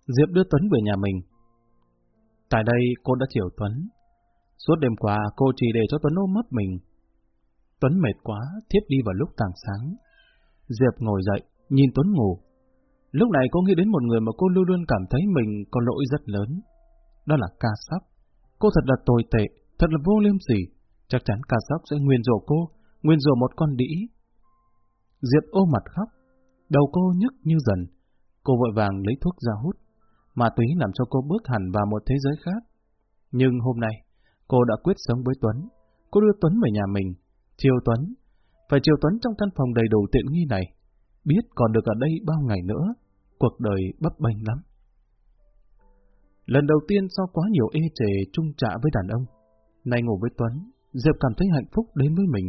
[SPEAKER 1] Diệp đưa Tuấn về nhà mình. Tại đây cô đã chiều Tuấn. Suốt đêm qua cô chỉ để cho Tuấn ôm mất mình. Tuấn mệt quá, thiếp đi vào lúc tàng sáng. Diệp ngồi dậy, nhìn Tuấn ngủ. Lúc này cô nghĩ đến một người mà cô luôn luôn cảm thấy mình có lỗi rất lớn. Đó là ca sóc. Cô thật là tồi tệ, thật là vô liêm sỉ. Chắc chắn ca sóc sẽ nguyên rủa cô, nguyên rủa một con đĩ. Diệp ôm mặt khóc, đầu cô nhức như dần. Cô vội vàng lấy thuốc ra hút. Ma túy làm cho cô bước hẳn vào một thế giới khác. Nhưng hôm nay, cô đã quyết sống với Tuấn. Cô đưa Tuấn về nhà mình, Triều Tuấn. Phải Triều Tuấn trong căn phòng đầy đủ tiện nghi này. Biết còn được ở đây bao ngày nữa, cuộc đời bấp bênh lắm. Lần đầu tiên sau quá nhiều ê chề trung trạ với đàn ông, nay ngủ với Tuấn, Diệp cảm thấy hạnh phúc đến với mình.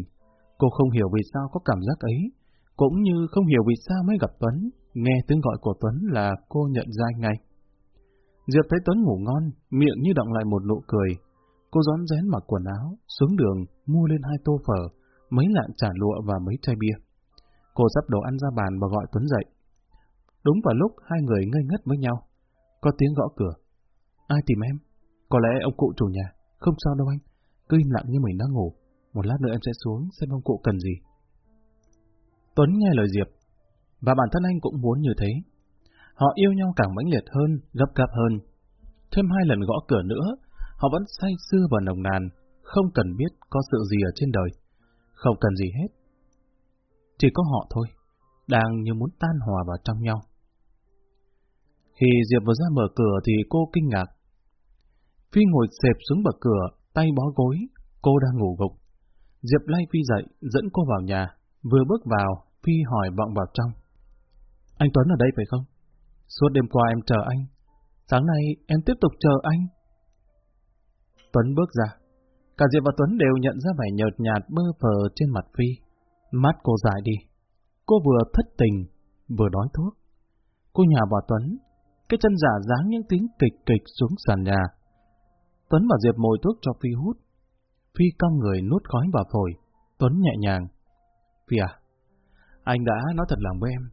[SPEAKER 1] Cô không hiểu vì sao có cảm giác ấy, cũng như không hiểu vì sao mới gặp Tuấn, nghe tiếng gọi của Tuấn là cô nhận ra ngay. Diệp thấy Tuấn ngủ ngon, miệng như đọng lại một nụ cười. Cô rón rén mặc quần áo, xuống đường, mua lên hai tô phở, mấy lạng chả lụa và mấy chai bia. Cô sắp đồ ăn ra bàn và gọi Tuấn dậy. Đúng vào lúc hai người ngây ngất với nhau, có tiếng gõ cửa. Ai tìm em? Có lẽ ông cụ chủ nhà. Không sao đâu anh. Cứ im lặng như mình đang ngủ. Một lát nữa em sẽ xuống xem ông cụ cần gì. Tuấn nghe lời Diệp, và bản thân anh cũng muốn như thế. Họ yêu nhau càng mãnh liệt hơn, gấp gáp hơn. Thêm hai lần gõ cửa nữa, họ vẫn say sưa và nồng nàn, không cần biết có sự gì ở trên đời. Không cần gì hết. Chỉ có họ thôi, đang như muốn tan hòa vào trong nhau. Khi Diệp vừa ra mở cửa thì cô kinh ngạc. Phi ngồi xẹp xuống bậc cửa, tay bó gối, cô đang ngủ gục. Diệp lay Phi dậy, dẫn cô vào nhà, vừa bước vào, Phi hỏi vọng vào trong. Anh Tuấn ở đây phải không? Suốt đêm qua em chờ anh, sáng nay em tiếp tục chờ anh. Tuấn bước ra, cả Diệp và Tuấn đều nhận ra vẻ nhợt nhạt bơ phờ trên mặt Phi. Mắt cô dài đi, cô vừa thất tình, vừa đói thuốc. Cô nhà vào Tuấn, cái chân giả dáng những tiếng kịch kịch xuống sàn nhà. Tuấn và Diệp mồi thuốc cho Phi hút. Phi cong người nuốt khói vào phổi. Tuấn nhẹ nhàng. Phi à, anh đã nói thật lòng với em.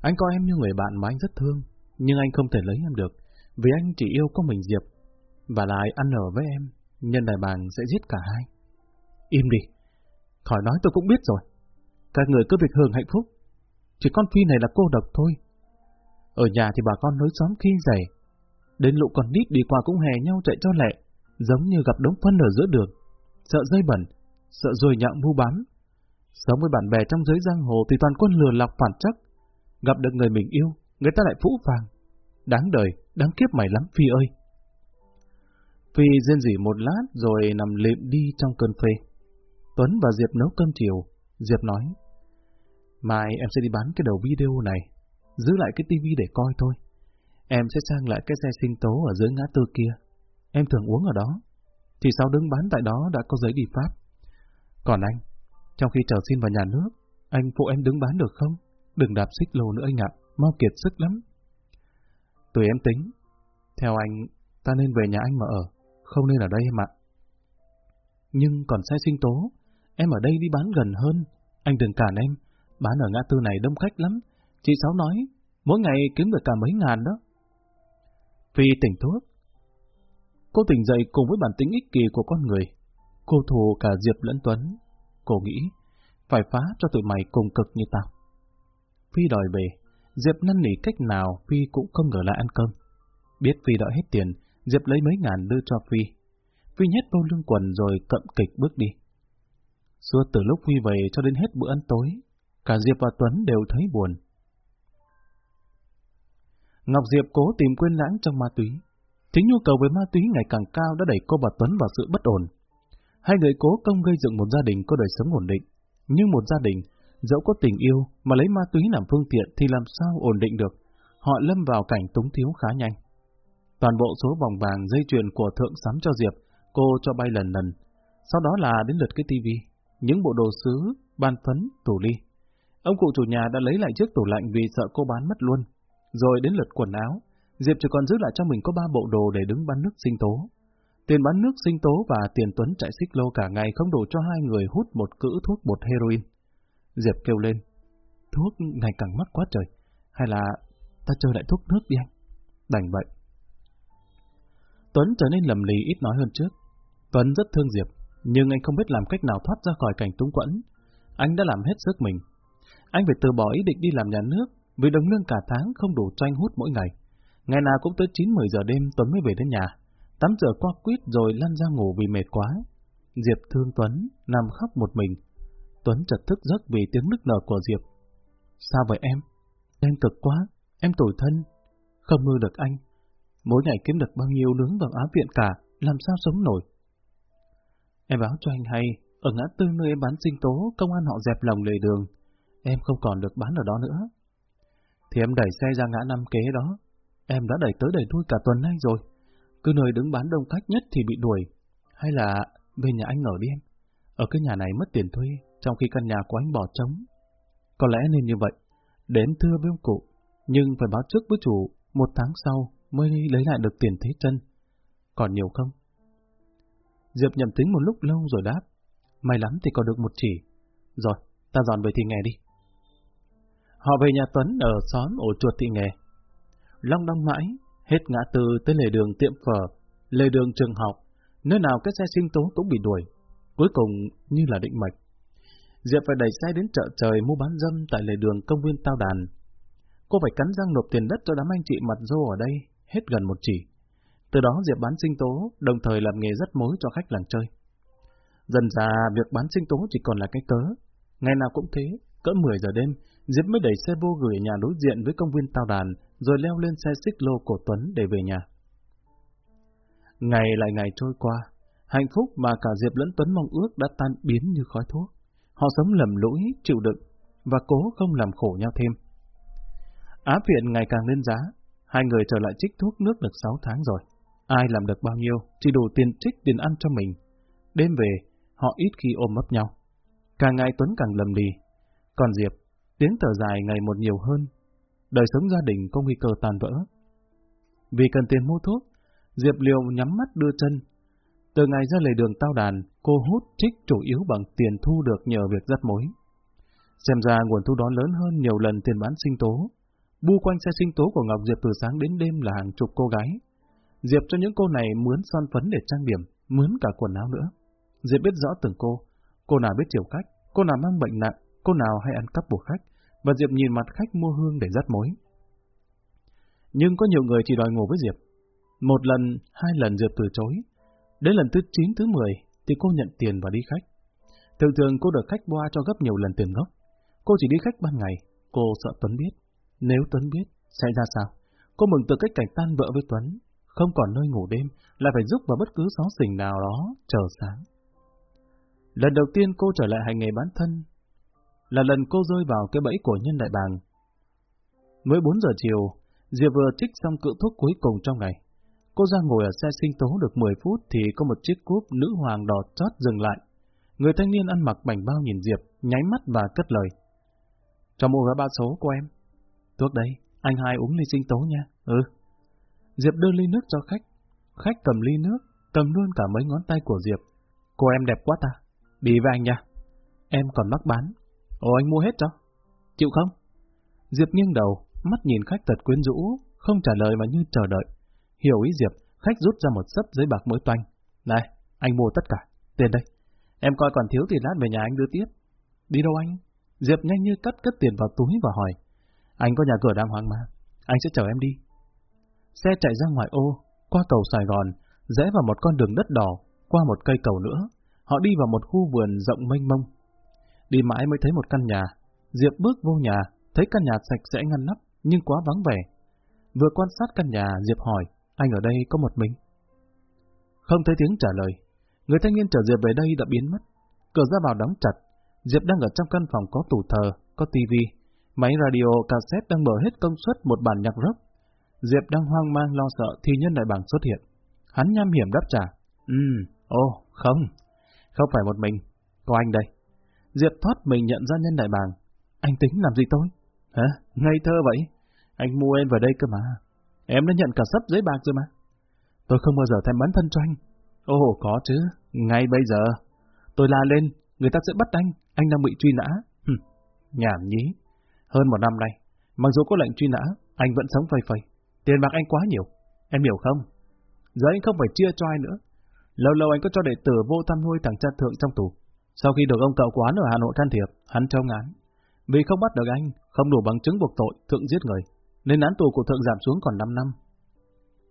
[SPEAKER 1] Anh coi em như người bạn mà anh rất thương, nhưng anh không thể lấy em được, vì anh chỉ yêu có mình Diệp. Và lại ăn ở với em, nhân đại bàng sẽ giết cả hai. Im đi, khỏi nói tôi cũng biết rồi. Các người cứ việc hưởng hạnh phúc. Chỉ con Phi này là cô độc thôi, ở nhà thì bà con nối xóm khi dày. Đến lũ con nít đi qua cũng hè nhau chạy cho lẹ, giống như gặp đống phân ở giữa đường. Sợ dây bẩn, sợ rồi nhạo mu bám. Sống với bạn bè trong giới giang hồ thì toàn quân lừa lọc phản chắc. Gặp được người mình yêu, người ta lại phũ phàng. Đáng đời, đáng kiếp mày lắm Phi ơi. Phi riêng rỉ một lát rồi nằm lịm đi trong cơn phê. Tuấn và Diệp nấu cơm chiều. Diệp nói, Mai em sẽ đi bán cái đầu video này giữ lại cái tivi để coi thôi. Em sẽ sang lại cái xe sinh tố ở dưới ngã tư kia. Em thường uống ở đó. Thì sao đứng bán tại đó đã có giấy đi Pháp. Còn anh, Trong khi chờ xin vào nhà nước, anh phụ em đứng bán được không? Đừng đạp xích lô nữa anh ạ, mau kiệt sức lắm. Tùy em tính. Theo anh, ta nên về nhà anh mà ở, không nên ở đây em ạ. Nhưng còn sai sinh tố, em ở đây đi bán gần hơn, anh đừng cản em, bán ở ngã tư này đông khách lắm. Chị Sáu nói, mỗi ngày kiếm được cả mấy ngàn đó. Phi tỉnh thuốc. Cô tỉnh dậy cùng với bản tính ích kỳ của con người. Cô thù cả Diệp lẫn Tuấn. Cô nghĩ, phải phá cho tụi mày cùng cực như tao. Phi đòi về, Diệp năn nỉ cách nào Phi cũng không ngờ lại ăn cơm. Biết Phi đã hết tiền, Diệp lấy mấy ngàn đưa cho Phi. Phi nhét vô lưng quần rồi cậm kịch bước đi. Suốt từ lúc Phi về cho đến hết bữa ăn tối, cả Diệp và Tuấn đều thấy buồn. Ngọc Diệp cố tìm quên lãng trong ma túy. Chính nhu cầu về ma túy ngày càng cao đã đẩy cô và Tuấn vào sự bất ổn. Hai người cố công gây dựng một gia đình có đời sống ổn định. Nhưng một gia đình, dẫu có tình yêu mà lấy ma túy làm phương tiện thì làm sao ổn định được. Họ lâm vào cảnh túng thiếu khá nhanh. Toàn bộ số vòng vàng dây chuyền của thượng sắm cho Diệp, cô cho bay lần lần. Sau đó là đến lượt cái tivi, những bộ đồ sứ, ban phấn, tủ ly. Ông cụ chủ nhà đã lấy lại chiếc tủ lạnh vì sợ cô bán mất luôn. Rồi đến lượt quần áo, Diệp chỉ còn giữ lại cho mình có ba bộ đồ để đứng bán nước sinh tố. Tiền bán nước sinh tố và tiền Tuấn chạy xích lô cả ngày không đủ cho hai người hút một cữ thuốc bột heroin. Diệp kêu lên, thuốc ngày càng mắc quá trời, hay là ta chơi lại thuốc nước đi anh? Đành vậy. Tuấn trở nên lầm lì ít nói hơn trước. Tuấn rất thương Diệp, nhưng anh không biết làm cách nào thoát ra khỏi cảnh túng quẫn. Anh đã làm hết sức mình. Anh phải từ bỏ ý định đi làm nhà nước vì đồng lương cả tháng không đủ cho anh hút mỗi ngày. Ngày nào cũng tới 9-10 giờ đêm Tuấn mới về đến nhà. Tắm rửa qua quýt rồi lăn ra ngủ vì mệt quá. Diệp thương Tuấn, nằm khóc một mình. Tuấn chợt thức giấc vì tiếng nức nở của Diệp. Sao vậy em? Em cực quá, em tủi thân. Không mơ được anh. Mỗi ngày kiếm được bao nhiêu nướng vào áo viện cả, làm sao sống nổi. Em báo cho anh hay, ở ngã tư nơi em bán sinh tố, công an họ dẹp lòng lề đường. Em không còn được bán ở đó nữa. Thì em đẩy xe ra ngã năm kế đó. Em đã đẩy tới đẩy lui cả tuần nay rồi. Cứ nơi đứng bán đông khách nhất thì bị đuổi. Hay là về nhà anh ở đi em. Ở cái nhà này mất tiền thuê, trong khi căn nhà của anh bỏ trống. Có lẽ nên như vậy. Đến thưa với ông cụ, nhưng phải báo trước với chủ, một tháng sau mới lấy lại được tiền thế chân. Còn nhiều không? Diệp nhầm tính một lúc lâu rồi đáp. May lắm thì còn được một chỉ. Rồi, ta dọn về thì nghe đi. Họ về nhà Tuấn ở xóm ổ chuột thị nghề. Long đong mãi, hết ngã tư tới lề đường tiệm phở, lề đường trường học, nơi nào cái xe sinh tố cũng bị đuổi. Cuối cùng như là định mệnh. Diệp phải đẩy xe đến chợ trời mua bán dâm tại lề đường công viên Tao Đàn. Cô phải cắn răng nộp tiền đất cho đám anh chị mặt dô ở đây, hết gần một chỉ. Từ đó Diệp bán sinh tố, đồng thời làm nghề rất mối cho khách làng chơi. Dần ra, việc bán sinh tố chỉ còn là cái cớ. Ngày nào cũng thế, cỡ 10 giờ đêm, Diệp mới đẩy xe vô gửi nhà đối diện với công viên Tao Đàn, rồi leo lên xe xích lô của Tuấn để về nhà. Ngày lại ngày trôi qua, hạnh phúc mà cả Diệp lẫn Tuấn mong ước đã tan biến như khói thuốc. Họ sống lầm lũi, chịu đựng, và cố không làm khổ nhau thêm. Á viện ngày càng lên giá, hai người trở lại trích thuốc nước được 6 tháng rồi. Ai làm được bao nhiêu, chỉ đủ tiền trích tiền ăn cho mình. Đêm về, họ ít khi ôm ấp nhau. Càng ngày Tuấn càng lầm lì. Còn Diệp, tiếng thở dài ngày một nhiều hơn. Đời sống gia đình có nguy cơ tàn vỡ. Vì cần tiền mua thuốc, Diệp Liều nhắm mắt đưa chân. Từ ngày ra lề đường tao đàn, cô hút trích chủ yếu bằng tiền thu được nhờ việc dắt mối. Xem ra nguồn thu đó lớn hơn nhiều lần tiền bán sinh tố. Bu quanh xe sinh tố của Ngọc Diệp từ sáng đến đêm là hàng chục cô gái. Diệp cho những cô này mướn son phấn để trang điểm, mướn cả quần áo nữa. Diệp biết rõ từng cô, cô nào biết chiều khách, cô nào mang bệnh nặng, cô nào hay ăn cắp của khách, và Diệp nhìn mặt khách mua hương để dắt mối. Nhưng có nhiều người chỉ đòi ngủ với Diệp. Một lần, hai lần Diệp từ chối. Đến lần thứ 9, thứ 10 thì cô nhận tiền và đi khách. Thường thường cô được khách boa cho gấp nhiều lần tiền gốc. Cô chỉ đi khách ban ngày, cô sợ Tuấn biết. Nếu Tuấn biết, sẽ ra sao? Cô mừng từ cách cảnh tan vợ với Tuấn, không còn nơi ngủ đêm, lại phải giúp vào bất cứ xó xỉnh nào đó chờ sáng. Lần đầu tiên cô trở lại hành nghề bán thân, là lần cô rơi vào cái bẫy của nhân đại bàng. Mới 4 giờ chiều, Diệp vừa trích xong cự thuốc cuối cùng trong ngày. Cô ra ngồi ở xe sinh tố được 10 phút thì có một chiếc cúp nữ hoàng đỏ chót dừng lại. Người thanh niên ăn mặc bảnh bao nhìn Diệp, nháy mắt và cất lời. Cho mua gái ba số của em. Thuốc đây, anh hai uống ly sinh tố nha. Ừ. Diệp đưa ly nước cho khách. Khách cầm ly nước, cầm luôn cả mấy ngón tay của Diệp. Cô em đẹp quá ta. Đi với anh nha. Em còn mắc bán. Ồ anh mua hết cho. Chịu không? Diệp nghiêng đầu, mắt nhìn khách thật quyến rũ, không trả lời mà như chờ đợi. Hiểu ý Diệp, khách rút ra một sấp giấy bạc mới toanh. Này, anh mua tất cả. Tiền đây. Em coi còn thiếu thì lát về nhà anh đưa tiếp. Đi đâu anh? Diệp nhanh như cắt cất tiền vào túi và hỏi. Anh có nhà cửa đang hoang mang. Anh sẽ chở em đi. Xe chạy ra ngoài ô, qua cầu Sài Gòn, rẽ vào một con đường đất đỏ, qua một cây cầu nữa. Họ đi vào một khu vườn rộng mênh mông. Đi mãi mới thấy một căn nhà. Diệp bước vô nhà, thấy căn nhà sạch sẽ ngăn nắp, nhưng quá vắng vẻ. Vừa quan sát căn nhà, Diệp hỏi, anh ở đây có một mình? Không thấy tiếng trả lời. Người thanh niên chở Diệp về đây đã biến mất. Cửa ra vào đóng chặt. Diệp đang ở trong căn phòng có tủ thờ, có tivi, máy radio, cassette đang mở hết công suất một bản nhạc rock. Diệp đang hoang mang lo sợ thì nhân đại bảng xuất hiện. Hắn nham hiểm đáp trả. Ừm, ô, không, không phải một mình, có anh đây. Diệp thoát mình nhận ra nhân đại bàng. Anh tính làm gì tôi? Hả? Ngây thơ vậy? Anh mua em vào đây cơ mà. Em đã nhận cả sấp giấy bạc rồi mà. Tôi không bao giờ thèm bán thân cho anh. Ồ, có chứ. Ngay bây giờ. Tôi la lên, người ta sẽ bắt anh. Anh đang bị truy nã. Hừm, nhảm nhí. Hơn một năm nay, mặc dù có lệnh truy nã, anh vẫn sống phây phây. Tiền bạc anh quá nhiều. Em hiểu không? Giờ anh không phải chia cho ai nữa. Lâu lâu anh có cho đệ tử vô tâm nuôi thằng cha thượng trong tù. Sau khi được ông cậu quán ở Hà Nội can thiệp, hắn trông án. Vì không bắt được anh, không đủ bằng chứng buộc tội thượng giết người, nên án tù của thượng giảm xuống còn 5 năm.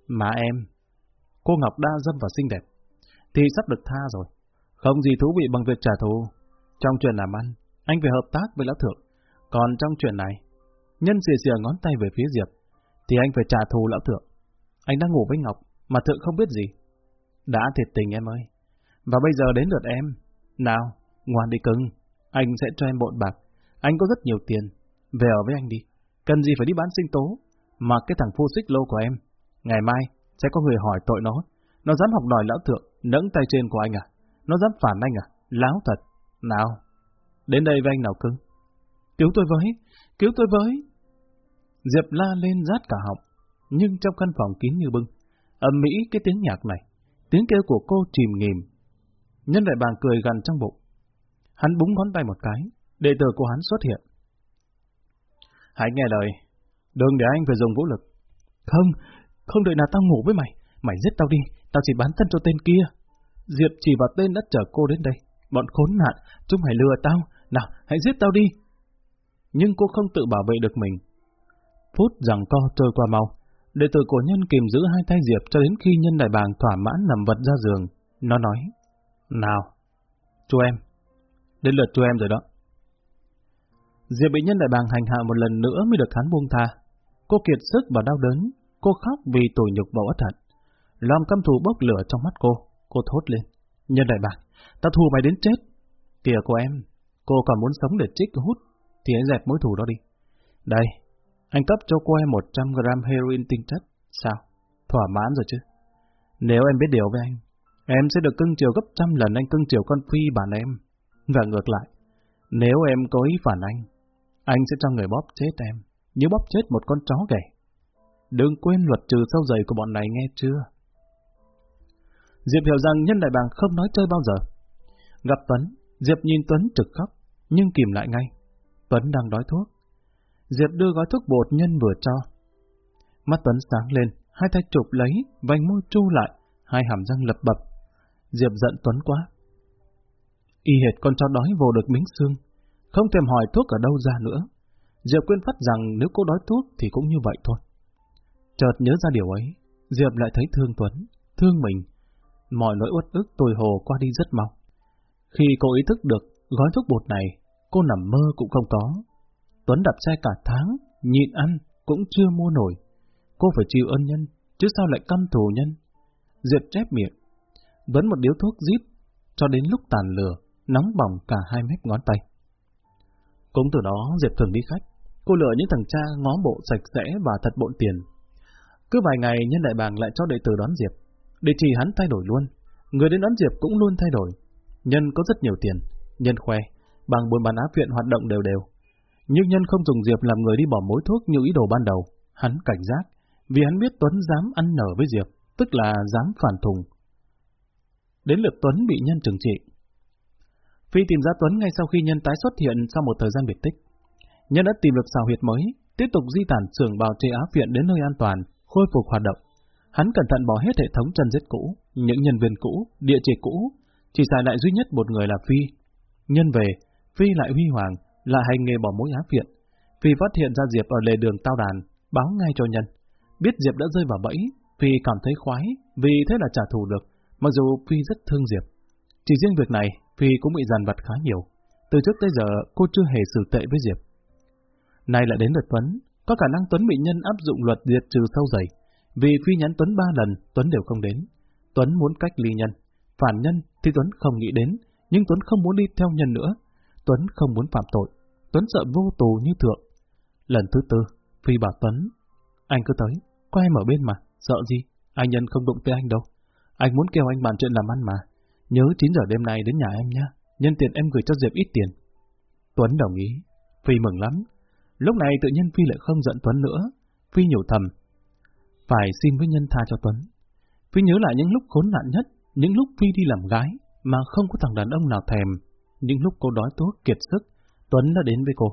[SPEAKER 1] Mà em, cô Ngọc đa dâm và xinh đẹp, thì sắp được tha rồi. Không gì thú vị bằng việc trả thù. Trong chuyện làm ăn, anh phải hợp tác với lão thượng. Còn trong chuyện này, nhân xìa xìa ngón tay về phía Diệp, thì anh phải trả thù lão thượng. Anh đang ngủ với Ngọc, mà thượng không biết gì. Đã thiệt tình em ơi. Và bây giờ đến lượt em. Nào, ngoan đi cưng. Anh sẽ cho em bộn bạc. Anh có rất nhiều tiền. Về ở với anh đi. Cần gì phải đi bán sinh tố. Mà cái thằng phu xích lô của em. Ngày mai, sẽ có người hỏi tội nó. Nó dám học đòi lão thượng, nẫng tay trên của anh à? Nó dám phản anh à? Láo thật. Nào, đến đây với anh nào cưng. Cứu tôi với, cứu tôi với. Diệp la lên rát cả họng, nhưng trong căn phòng kín như bưng, ầm mỹ cái tiếng nhạc này, tiếng kêu của cô chìm nghìm. Nhân đại bàng cười gần trong bụng. Hắn búng ngón tay một cái, đệ tử của hắn xuất hiện. Hãy nghe lời, đừng để anh phải dùng vũ lực. Không, không đợi nào tao ngủ với mày, mày giết tao đi, tao chỉ bán thân cho tên kia. Diệp chỉ vào tên đã chở cô đến đây. Bọn khốn nạn, chúng mày lừa tao, nào, hãy giết tao đi. Nhưng cô không tự bảo vệ được mình. Phút rằng co trôi qua mau, đệ tử của nhân kìm giữ hai tay Diệp cho đến khi nhân đại bàng thỏa mãn nằm vật ra giường. Nó nói, nào, chú em, đến lượt chú em rồi đó. Diệp bị nhân đại bàng hành hạ một lần nữa mới được hắn buông tha. Cô kiệt sức và đau đớn, cô khóc vì tủi nhục và uất hận. Lòng căm thù bốc lửa trong mắt cô, cô thốt lên. Nhân đại bàng, ta thù mày đến chết. Kìa cô em, cô còn muốn sống để trích hút, thì hãy dẹp mối thù đó đi. Đây, anh cấp cho cô em 100 gram heroin tinh chất. Sao? Thỏa mãn rồi chứ? Nếu em biết điều với anh, em sẽ được cưng chiều gấp trăm lần anh cưng chiều con Phi bản em. Và ngược lại, nếu em có ý phản anh, anh sẽ cho người bóp chết em, như bóp chết một con chó gầy. Đừng quên luật trừ sâu dày của bọn này nghe chưa? Diệp hiểu rằng nhân đại bàng không nói chơi bao giờ. Gặp Tuấn, Diệp nhìn Tuấn trực khóc, nhưng kìm lại ngay. Tuấn đang đói thuốc. Diệp đưa gói thuốc bột nhân vừa cho. Mắt Tuấn sáng lên, hai tay chụp lấy, vành môi chu lại, hai hàm răng lập bập. Diệp giận Tuấn quá. Y hệt con chó đói vô được miếng xương, không thèm hỏi thuốc ở đâu ra nữa. Diệp quên phát rằng nếu cô đói thuốc thì cũng như vậy thôi. Chợt nhớ ra điều ấy, Diệp lại thấy thương Tuấn, thương mình. Mọi nỗi uất ức tồi hồ qua đi rất mau. Khi cô ý thức được gói thuốc bột này, cô nằm mơ cũng không có. Tuấn đạp xe cả tháng, nhịn ăn, cũng chưa mua nổi. Cô phải chịu ơn nhân, chứ sao lại căm thù nhân? Diệp chép miệng, vấn một điếu thuốc díp, cho đến lúc tàn lửa, nóng bỏng cả hai mép ngón tay. Cũng từ đó Diệp thường đi khách, cô lựa những thằng cha ngó bộ sạch sẽ và thật bộn tiền. Cứ vài ngày nhân đại bàng lại cho đệ tử đón Diệp, để chỉ hắn thay đổi luôn, người đến đón Diệp cũng luôn thay đổi. Nhân có rất nhiều tiền, Nhân khoe, bằng buôn bán áp viện hoạt động đều đều. Nhưng Nhân không dùng Diệp làm người đi bỏ mối thuốc như ý đồ ban đầu. Hắn cảnh giác, vì hắn biết Tuấn dám ăn nở với Diệp, tức là dám phản thùng. Đến lượt Tuấn bị Nhân trừng trị. Phi tìm ra Tuấn ngay sau khi Nhân tái xuất hiện sau một thời gian biệt tích. Nhân đã tìm được xào huyệt mới, tiếp tục di tản xưởng bào chế áp viện đến nơi an toàn, khôi phục hoạt động. Hắn cẩn thận bỏ hết hệ thống chân giết cũ, những nhân viên cũ, địa chỉ cũ, chỉ xài lại duy nhất một người là Phi. Nhân về, Phi lại huy hoàng, là hành nghề bỏ mối áp viện. Phi phát hiện ra Diệp ở lề đường tao đàn, báo ngay cho nhân. Biết Diệp đã rơi vào bẫy, Phi cảm thấy khoái, vì thế là trả thù được, mặc dù Phi rất thương Diệp. Chỉ riêng việc này, Phi cũng bị giàn vặt khá nhiều. Từ trước tới giờ, cô chưa hề xử tệ với Diệp. Nay lại đến lượt Tuấn, có khả năng Tuấn bị nhân áp dụng luật diệt trừ sâu dày. Vì Phi nhắn Tuấn ba lần, Tuấn đều không đến. Tuấn muốn cách ly nhân. Phản nhân thì Tuấn không nghĩ đến, nhưng Tuấn không muốn đi theo nhân nữa. Tuấn không muốn phạm tội. Tuấn sợ vô tù như thượng. Lần thứ tư, Phi bảo Tuấn, anh cứ tới, có em ở bên mà, sợ gì, anh nhân không đụng tới anh đâu. Anh muốn kêu anh bàn chuyện làm ăn mà. Nhớ 9 giờ đêm nay đến nhà em nha, nhân tiện em gửi cho Diệp ít tiền. Tuấn đồng ý. Phi mừng lắm. Lúc này tự nhiên Phi lại không giận Tuấn nữa. Phi nhủ thầm. Phải xin với nhân tha cho Tuấn. Phi nhớ lại những lúc khốn nạn nhất, những lúc Phi đi làm gái, mà không có thằng đàn ông nào thèm. Những lúc cô đói thuốc kiệt sức, Tuấn đã đến với cô.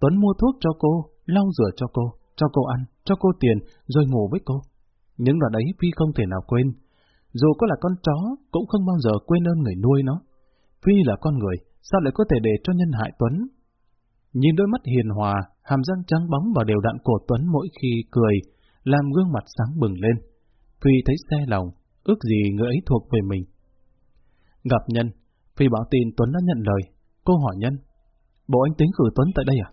[SPEAKER 1] Tuấn mua thuốc cho cô, lau rửa cho cô, cho cô ăn, cho cô tiền, rồi ngủ với cô. Những đoạn ấy Phi không thể nào quên. Dù có là con chó, cũng không bao giờ quên ơn người nuôi nó. Phi là con người, sao lại có thể để cho nhân hại Tuấn? Nhìn đôi mắt hiền hòa, hàm răng trắng bóng và đều đặn của Tuấn mỗi khi cười, làm gương mặt sáng bừng lên. Phi thấy xe lòng, ước gì người ấy thuộc về mình. Gặp Nhân, Phi báo tin Tuấn đã nhận lời. Cô hỏi Nhân, bộ anh tính cử Tuấn tại đây à?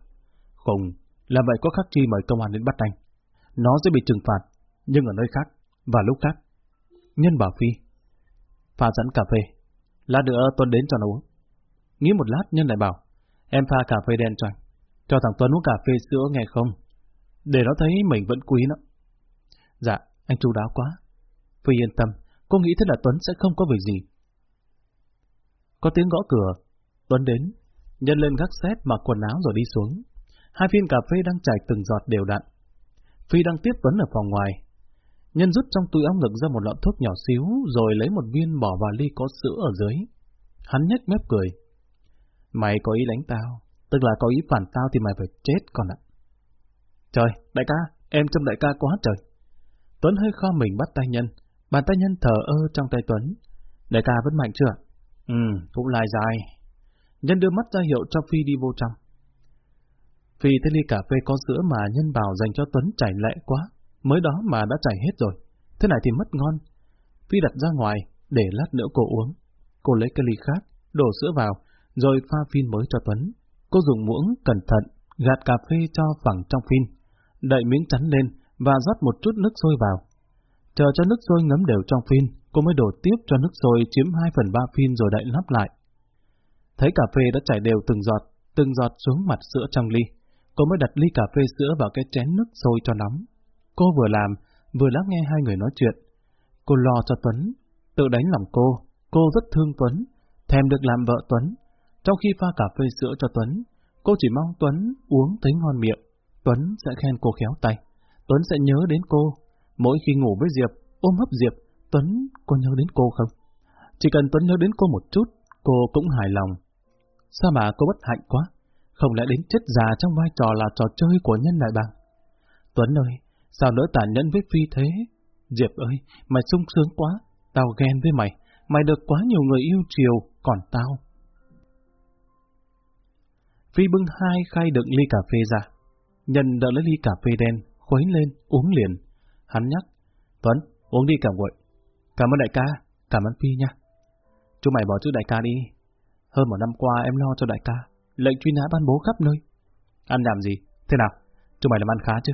[SPEAKER 1] Không, làm vậy có khắc chi mời công an đến bắt anh. Nó sẽ bị trừng phạt, nhưng ở nơi khác, và lúc khác. Nhân bảo Phi, pha sẵn cà phê, lát nữa Tuấn đến cho nó uống. Nghĩ một lát Nhân lại bảo, em pha cà phê đen cho anh, cho thằng Tuấn uống cà phê sữa nghe không? Để nó thấy mình vẫn quý nó. Dạ, anh chú đáo quá. Phi yên tâm, cô nghĩ thế là Tuấn sẽ không có việc gì. Có tiếng gõ cửa, Tuấn đến, nhân lên gác xếp mặc quần áo rồi đi xuống. Hai viên cà phê đang chảy từng giọt đều đặn. Phi đang tiếp Tuấn ở phòng ngoài. Nhân rút trong túi áo ngực ra một lọ thuốc nhỏ xíu, rồi lấy một viên bỏ vào ly có sữa ở dưới. Hắn nhếch mép cười. Mày có ý đánh tao, tức là có ý phản tao thì mày phải chết con ạ. Trời, đại ca, em trông đại ca quá trời. Tuấn hơi kho mình bắt tay nhân, bàn tay nhân thở ơ trong tay Tuấn. Đại ca vẫn mạnh chưa? Ừ, cũng lại dài. Nhân đưa mắt ra hiệu cho Phi đi vô trong. Phi thấy ly cà phê có sữa mà nhân bảo dành cho Tuấn chảy lệ quá, mới đó mà đã chảy hết rồi. Thế này thì mất ngon. Phi đặt ra ngoài, để lát nữa cô uống. Cô lấy cái ly khác, đổ sữa vào, rồi pha phin mới cho Tuấn. Cô dùng muỗng cẩn thận, gạt cà phê cho phẳng trong phin, đậy miếng chắn lên và rót một chút nước sôi vào. Chờ cho nước sôi ngấm đều trong phin, cô mới đổ tiếp cho nước sôi chiếm 2 phần 3 phin rồi đậy nắp lại. Thấy cà phê đã chảy đều từng giọt, từng giọt xuống mặt sữa trong ly, cô mới đặt ly cà phê sữa vào cái chén nước sôi cho nóng. Cô vừa làm, vừa lắng nghe hai người nói chuyện. Cô lo cho Tuấn, tự đánh lòng cô, cô rất thương Tuấn, thèm được làm vợ Tuấn. Trong khi pha cà phê sữa cho Tuấn, cô chỉ mong Tuấn uống thấy ngon miệng, Tuấn sẽ khen cô khéo tay, Tuấn sẽ nhớ đến cô. Mỗi khi ngủ với Diệp, ôm hấp Diệp, Tuấn có nhớ đến cô không? Chỉ cần Tuấn nhớ đến cô một chút, cô cũng hài lòng. Sao mà cô bất hạnh quá? Không lẽ đến chết già trong vai trò là trò chơi của nhân đại bằng? Tuấn ơi, sao nỡ tàn nhẫn với Phi thế? Diệp ơi, mày sung sướng quá, tao ghen với mày, mày được quá nhiều người yêu chiều, còn tao. Phi bưng hai khay đựng ly cà phê ra. Nhân đỡ lấy ly cà phê đen, khuấy lên, uống liền. Hắn nhắc, Tuấn, uống đi cả nguội. Cảm ơn đại ca, cảm ơn Phi nha. Chú mày bỏ chữ đại ca đi. Hơn một năm qua em lo cho đại ca, lệnh truy nã ban bố khắp nơi. Ăn làm gì? Thế nào? Chú mày làm ăn khá chứ?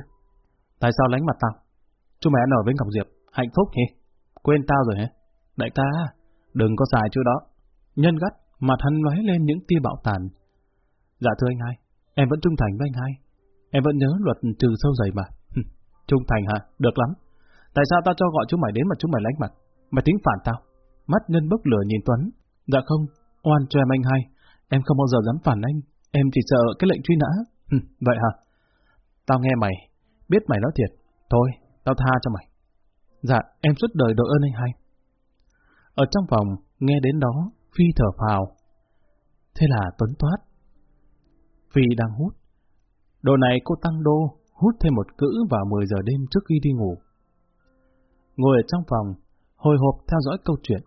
[SPEAKER 1] Tại sao lánh mặt tao? Chú mày ăn ở với Ngọc Diệp, hạnh phúc nhỉ? Quên tao rồi hả? Đại ca, đừng có xài chữ đó. Nhân gắt, mặt hắn lóe lên những tia bạo tàn. Dạ thưa anh hai, em vẫn trung thành với anh hai. Em vẫn nhớ luật trừ sâu dày mà trung thành hả? Được lắm. Tại sao tao cho gọi chúng mày đến mà chúng mày lánh mặt? Mày tính phản tao? Mắt nhân bốc lửa nhìn Tuấn. Dạ không, oan cho em anh hai. Em không bao giờ dám phản anh, em chỉ sợ cái lệnh truy nã. Ừ, vậy hả? Tao nghe mày, biết mày nói thiệt. Thôi, tao tha cho mày. Dạ, em suốt đời đội ơn anh hai. Ở trong phòng, nghe đến đó, Phi thở phào. Thế là Tuấn toát. Phi đang hút. Đồ này cô tăng đô, hút thêm một cữ vào 10 giờ đêm trước khi đi ngủ. Ngồi ở trong phòng, hồi hộp theo dõi câu chuyện.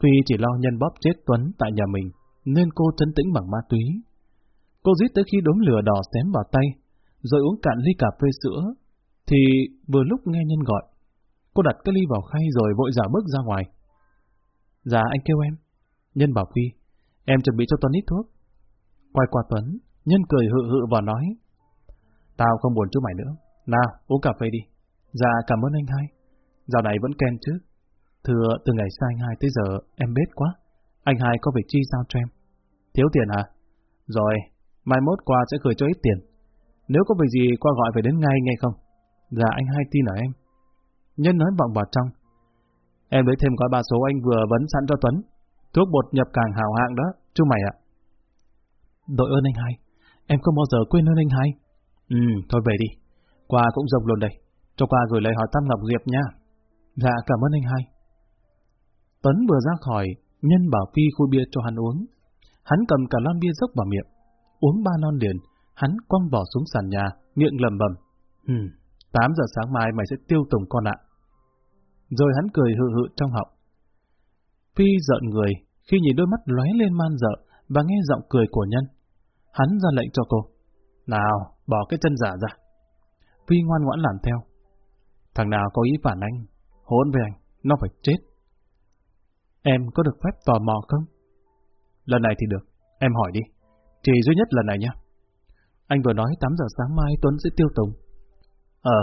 [SPEAKER 1] Tuy chỉ lo nhân bóp chết Tuấn tại nhà mình, nên cô trấn tĩnh bằng ma túy. Cô giết tới khi đốm lửa đỏ xém vào tay, rồi uống cạn ly cà phê sữa, thì vừa lúc nghe nhân gọi. Cô đặt cái ly vào khay rồi vội giả bước ra ngoài. Dạ anh kêu em. Nhân bảo Phi, em chuẩn bị cho Tuấn ít thuốc. Quay qua Tuấn, Nhân cười hự hự và nói. Tao không buồn chú mày nữa. Nào, uống cà phê đi. Dạ cảm ơn anh hai. Dạo này vẫn ken chứ. Thưa, từ ngày xa anh hai tới giờ, em bết quá. Anh hai có việc chi sao cho em? Thiếu tiền à? Rồi, mai mốt qua sẽ gửi cho ít tiền. Nếu có việc gì qua gọi phải đến ngay nghe không? Dạ anh hai tin ở em. Nhân nói vọng vào trong. Em lấy thêm gói ba số anh vừa vấn sẵn cho Tuấn. Thuốc bột nhập càng hào hạng đó, chú mày ạ. Đội ơn anh hai. Em không bao giờ quên ơn anh hai. Ừ, thôi về đi. Qua cũng rộng luôn đây. Cho qua gửi lời hỏi thăm Ngọc Diệp nha. Dạ, cảm ơn anh hai. Tuấn vừa ra khỏi, nhân bảo Phi khui bia cho hắn uống. Hắn cầm cả lon bia dốc vào miệng. Uống ba lon liền, hắn quăng vỏ xuống sàn nhà, miệng lầm bầm. Ừ, 8 giờ sáng mai mày sẽ tiêu tùng con ạ. Rồi hắn cười hự hự trong họng. Phi giận người khi nhìn đôi mắt lóe lên man dợ và nghe giọng cười của nhân. Hắn ra lệnh cho cô. Nào, bỏ cái chân giả ra. Phi ngoan ngoãn làm theo. Thằng nào có ý phản anh, hỗn với anh, nó phải chết. Em có được phép tò mò không? Lần này thì được, em hỏi đi. Chỉ duy nhất lần này nhé. Anh vừa nói 8 giờ sáng mai Tuấn sẽ tiêu tùng. Ờ,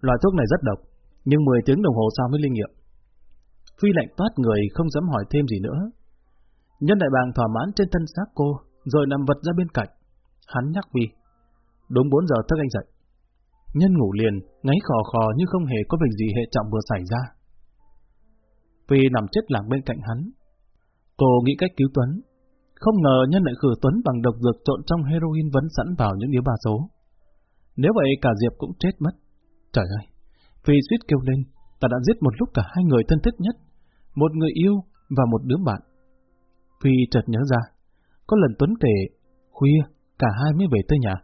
[SPEAKER 1] loại thuốc này rất độc, nhưng 10 tiếng đồng hồ sau mới linh nghiệm. Phi lạnh toát người không dám hỏi thêm gì nữa. Nhân đại bàng thỏa mãn trên thân xác cô, rồi nằm vật ra bên cạnh. Hắn nhắc Phi. Đúng 4 giờ thức anh dậy. Nhân ngủ liền, ngáy khò khò như không hề có việc gì hệ trọng vừa xảy ra. Phi nằm chết lặng bên cạnh hắn. Cô nghĩ cách cứu Tuấn. Không ngờ Nhân lại khử Tuấn bằng độc dược trộn trong heroin vấn sẵn vào những điếu bà số. Nếu vậy cả Diệp cũng chết mất. Trời ơi! Phi suýt kêu lên, ta đã giết một lúc cả hai người thân thiết nhất. Một người yêu và một đứa bạn. Phi chợt nhớ ra, có lần Tuấn kể, khuya, cả hai mới về tới nhà.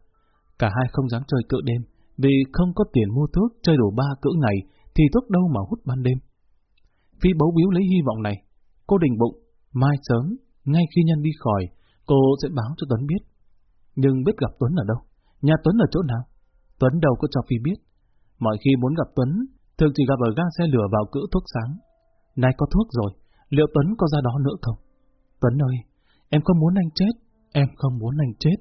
[SPEAKER 1] Cả hai không dám chơi cỡ đêm, vì không có tiền mua thuốc chơi đủ ba cỡ ngày, thì thuốc đâu mà hút ban đêm. Phi bấu biếu lấy hy vọng này. Cô định bụng, mai sớm, ngay khi nhân đi khỏi, cô sẽ báo cho Tuấn biết. Nhưng biết gặp Tuấn ở đâu? Nhà Tuấn ở chỗ nào? Tuấn đâu có cho Phi biết. Mọi khi muốn gặp Tuấn, thường chỉ gặp ở ga xe lửa vào cữ thuốc sáng. Nay có thuốc rồi, liệu Tuấn có ra đó nữa không? Tuấn ơi, em không muốn anh chết, em không muốn anh chết.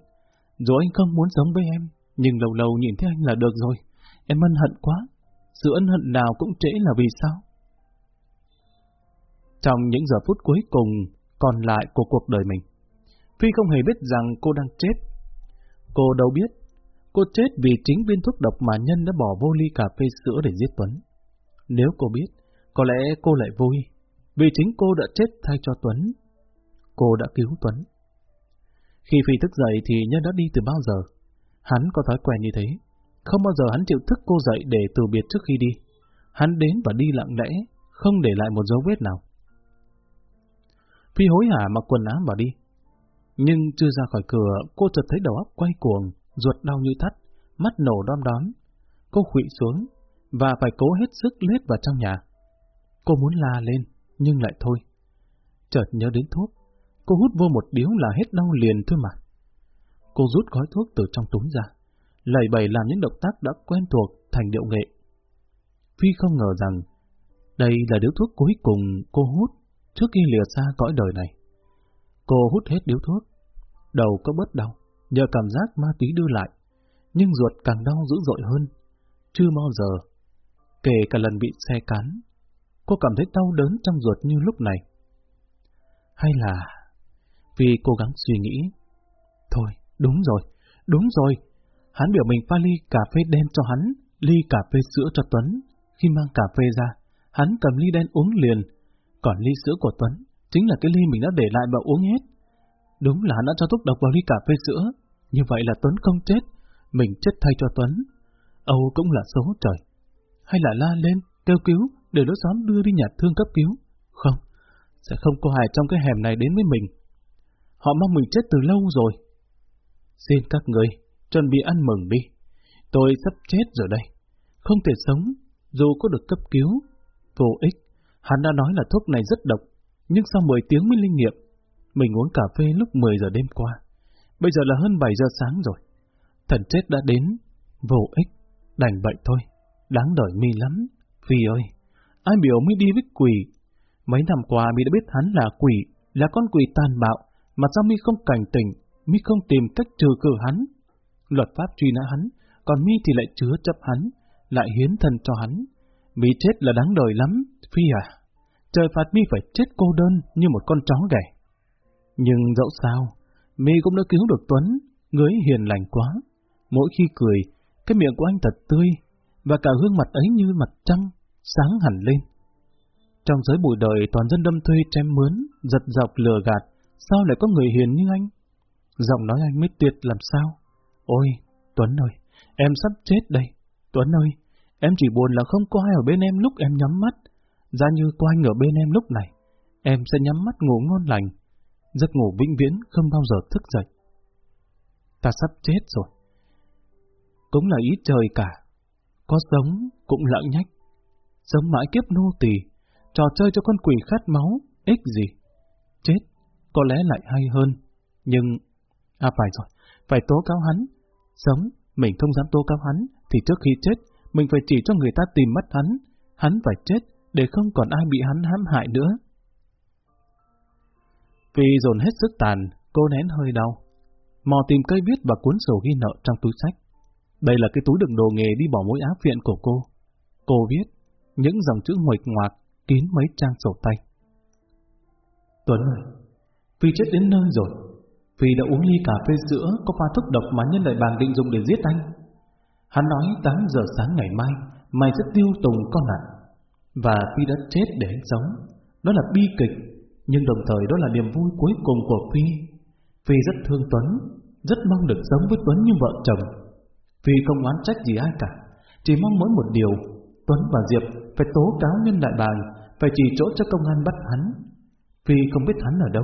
[SPEAKER 1] Dù anh không muốn sống với em, nhưng lâu lâu nhìn thấy anh là được rồi. Em ân hận quá. Sự ân hận nào cũng trễ là vì sao? Trong những giờ phút cuối cùng còn lại của cuộc đời mình, Phi không hề biết rằng cô đang chết. Cô đâu biết, cô chết vì chính viên thuốc độc mà Nhân đã bỏ vô ly cà phê sữa để giết Tuấn. Nếu cô biết, có lẽ cô lại vui, vì chính cô đã chết thay cho Tuấn. Cô đã cứu Tuấn. Khi Phi thức dậy thì Nhân đã đi từ bao giờ. Hắn có thói quen như thế. Không bao giờ hắn chịu thức cô dậy để từ biệt trước khi đi. Hắn đến và đi lặng lẽ, không để lại một dấu vết nào. Phi hối hả mặc quần áo và đi. Nhưng chưa ra khỏi cửa, cô chợt thấy đầu óc quay cuồng, ruột đau như thắt, mắt nổ đom đóm. Cô khụy xuống, và phải cố hết sức lết vào trong nhà. Cô muốn la lên, nhưng lại thôi. Chợt nhớ đến thuốc, cô hút vô một điếu là hết đau liền thôi mà. Cô rút gói thuốc từ trong túi ra, lầy bầy làm những động tác đã quen thuộc thành điệu nghệ. Phi không ngờ rằng, đây là điếu thuốc cuối cùng cô hút trước khi lìa xa cõi đời này. Cô hút hết điếu thuốc, đầu có bớt đau, nhờ cảm giác ma túy đưa lại, nhưng ruột càng đau dữ dội hơn. Chưa bao giờ, kể cả lần bị xe cán, cô cảm thấy đau đớn trong ruột như lúc này. Hay là vì cố gắng suy nghĩ, thôi, đúng rồi, đúng rồi, hắn biểu mình pha ly cà phê đen cho hắn, ly cà phê sữa cho Tuấn. Khi mang cà phê ra, hắn cầm ly đen uống liền, còn ly sữa của Tuấn chính là cái ly mình đã để lại mà uống hết. Đúng là hắn đã cho thuốc độc vào ly cà phê sữa, như vậy là Tuấn không chết, mình chết thay cho Tuấn. Âu cũng là số trời. Hay là la lên, kêu cứu, để lối xóm đưa đi nhà thương cấp cứu. Không, sẽ không có ai trong cái hẻm này đến với mình. Họ mong mình chết từ lâu rồi. Xin các người, chuẩn bị ăn mừng đi. Tôi sắp chết rồi đây. Không thể sống, dù có được cấp cứu. Vô ích, hắn đã nói là thuốc này rất độc, nhưng sau 10 tiếng mới linh nghiệm. Mình uống cà phê lúc 10 giờ đêm qua. Bây giờ là hơn 7 giờ sáng rồi. Thần chết đã đến, vô ích, đành vậy thôi. Đáng đời mi lắm. Phi ơi, ai biểu mới đi với quỷ. Mấy năm qua mi đã biết hắn là quỷ, là con quỷ tàn bạo, mà sao mi không cảnh tỉnh, mi không tìm cách trừ cử hắn. Luật pháp truy nã hắn, còn mi thì lại chứa chấp hắn, lại hiến thân cho hắn. Mi chết là đáng đời lắm, Phi à. Trời phạt mi phải chết cô đơn như một con chó ghẻ. Nhưng dẫu sao, mi cũng đã cứu được Tuấn, người hiền lành quá. Mỗi khi cười, cái miệng của anh thật tươi, và cả gương mặt ấy như mặt trăng, sáng hẳn lên. Trong giới bụi đời toàn dân đâm thuê chém mướn, giật dọc lừa gạt, sao lại có người hiền như anh? Giọng nói anh mới tuyệt làm sao? Ôi, Tuấn ơi, em sắp chết đây. Tuấn ơi, em chỉ buồn là không có ai ở bên em lúc em nhắm mắt. Giá như có anh ở bên em lúc này, em sẽ nhắm mắt ngủ ngon lành. Giấc ngủ vĩnh viễn không bao giờ thức dậy. Ta sắp chết rồi. Cũng là ý trời cả. Có sống cũng lặng nhách. Sống mãi kiếp nô tỳ, trò chơi cho con quỷ khát máu, ích gì? Chết, có lẽ lại hay hơn. Nhưng... À phải rồi, phải tố cáo hắn. Sống, mình không dám tố cáo hắn, thì trước khi chết, mình phải chỉ cho người ta tìm mất hắn. Hắn phải chết, để không còn ai bị hắn hãm hại nữa. Vì dồn hết sức tàn, cô nén hơi đau. Mò tìm cây viết và cuốn sổ ghi nợ trong túi sách. Đây là cái túi đựng đồ nghề đi bỏ mũi áp viện của cô. Cô viết những dòng chữ nguệch ngoạc kín mấy trang sổ tay. Tuấn ơi, Phi chết đến nơi rồi. Phi đã uống ly cà phê sữa có pha thuốc độc mà nhân đại bàng định dùng để giết anh. Hắn nói 8 giờ sáng ngày mai, mày sẽ tiêu tùng con nạn. Và Phi đã chết để anh sống. Đó là bi kịch, nhưng đồng thời đó là niềm vui cuối cùng của Phi. Phi rất thương Tuấn, rất mong được sống với Tuấn như vợ chồng. Phi không oán trách gì ai cả, chỉ mong mỗi một điều, Tuấn và Diệp phải tố cáo nhân đại bàng, phải chỉ chỗ cho công an bắt hắn. Phi không biết hắn ở đâu,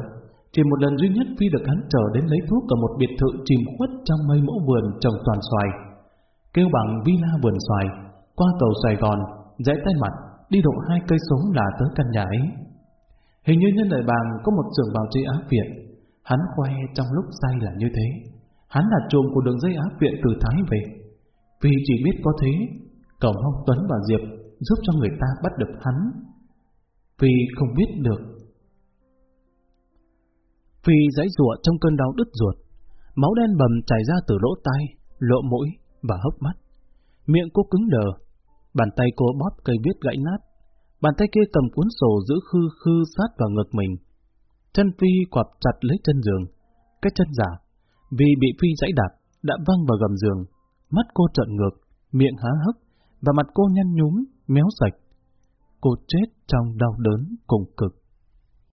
[SPEAKER 1] chỉ một lần duy nhất Phi được hắn trở đến lấy thuốc ở một biệt thự chìm khuất trong mây mẫu vườn trồng toàn xoài. Kêu bằng villa vườn xoài, qua cầu Sài Gòn, rẽ tay mặt, đi độ hai cây số là tới căn nhà ấy. Hình như nhân đại bàng có một xưởng bào chế áp viện, hắn khoe trong lúc say là như thế. Hắn là trùm của đường dây áp viện từ Thái về. Vì chỉ biết có thế, cầu mong Tuấn và Diệp giúp cho người ta bắt được hắn. Vì không biết được. Phi giấy rụa trong cơn đau đứt ruột, máu đen bầm chảy ra từ lỗ tai, lỗ mũi và hốc mắt. Miệng cô cứng đờ, bàn tay cô bóp cây viết gãy nát, bàn tay kia cầm cuốn sổ giữ khư khư sát vào ngực mình. Chân Phi quặp chặt lấy chân giường, cái chân giả, vì bị Phi giãy đạp, đã văng vào gầm giường, mắt cô trợn ngược, miệng há hốc, và mặt cô nhăn nhúm, méo sạch. Cô chết trong đau đớn cùng cực.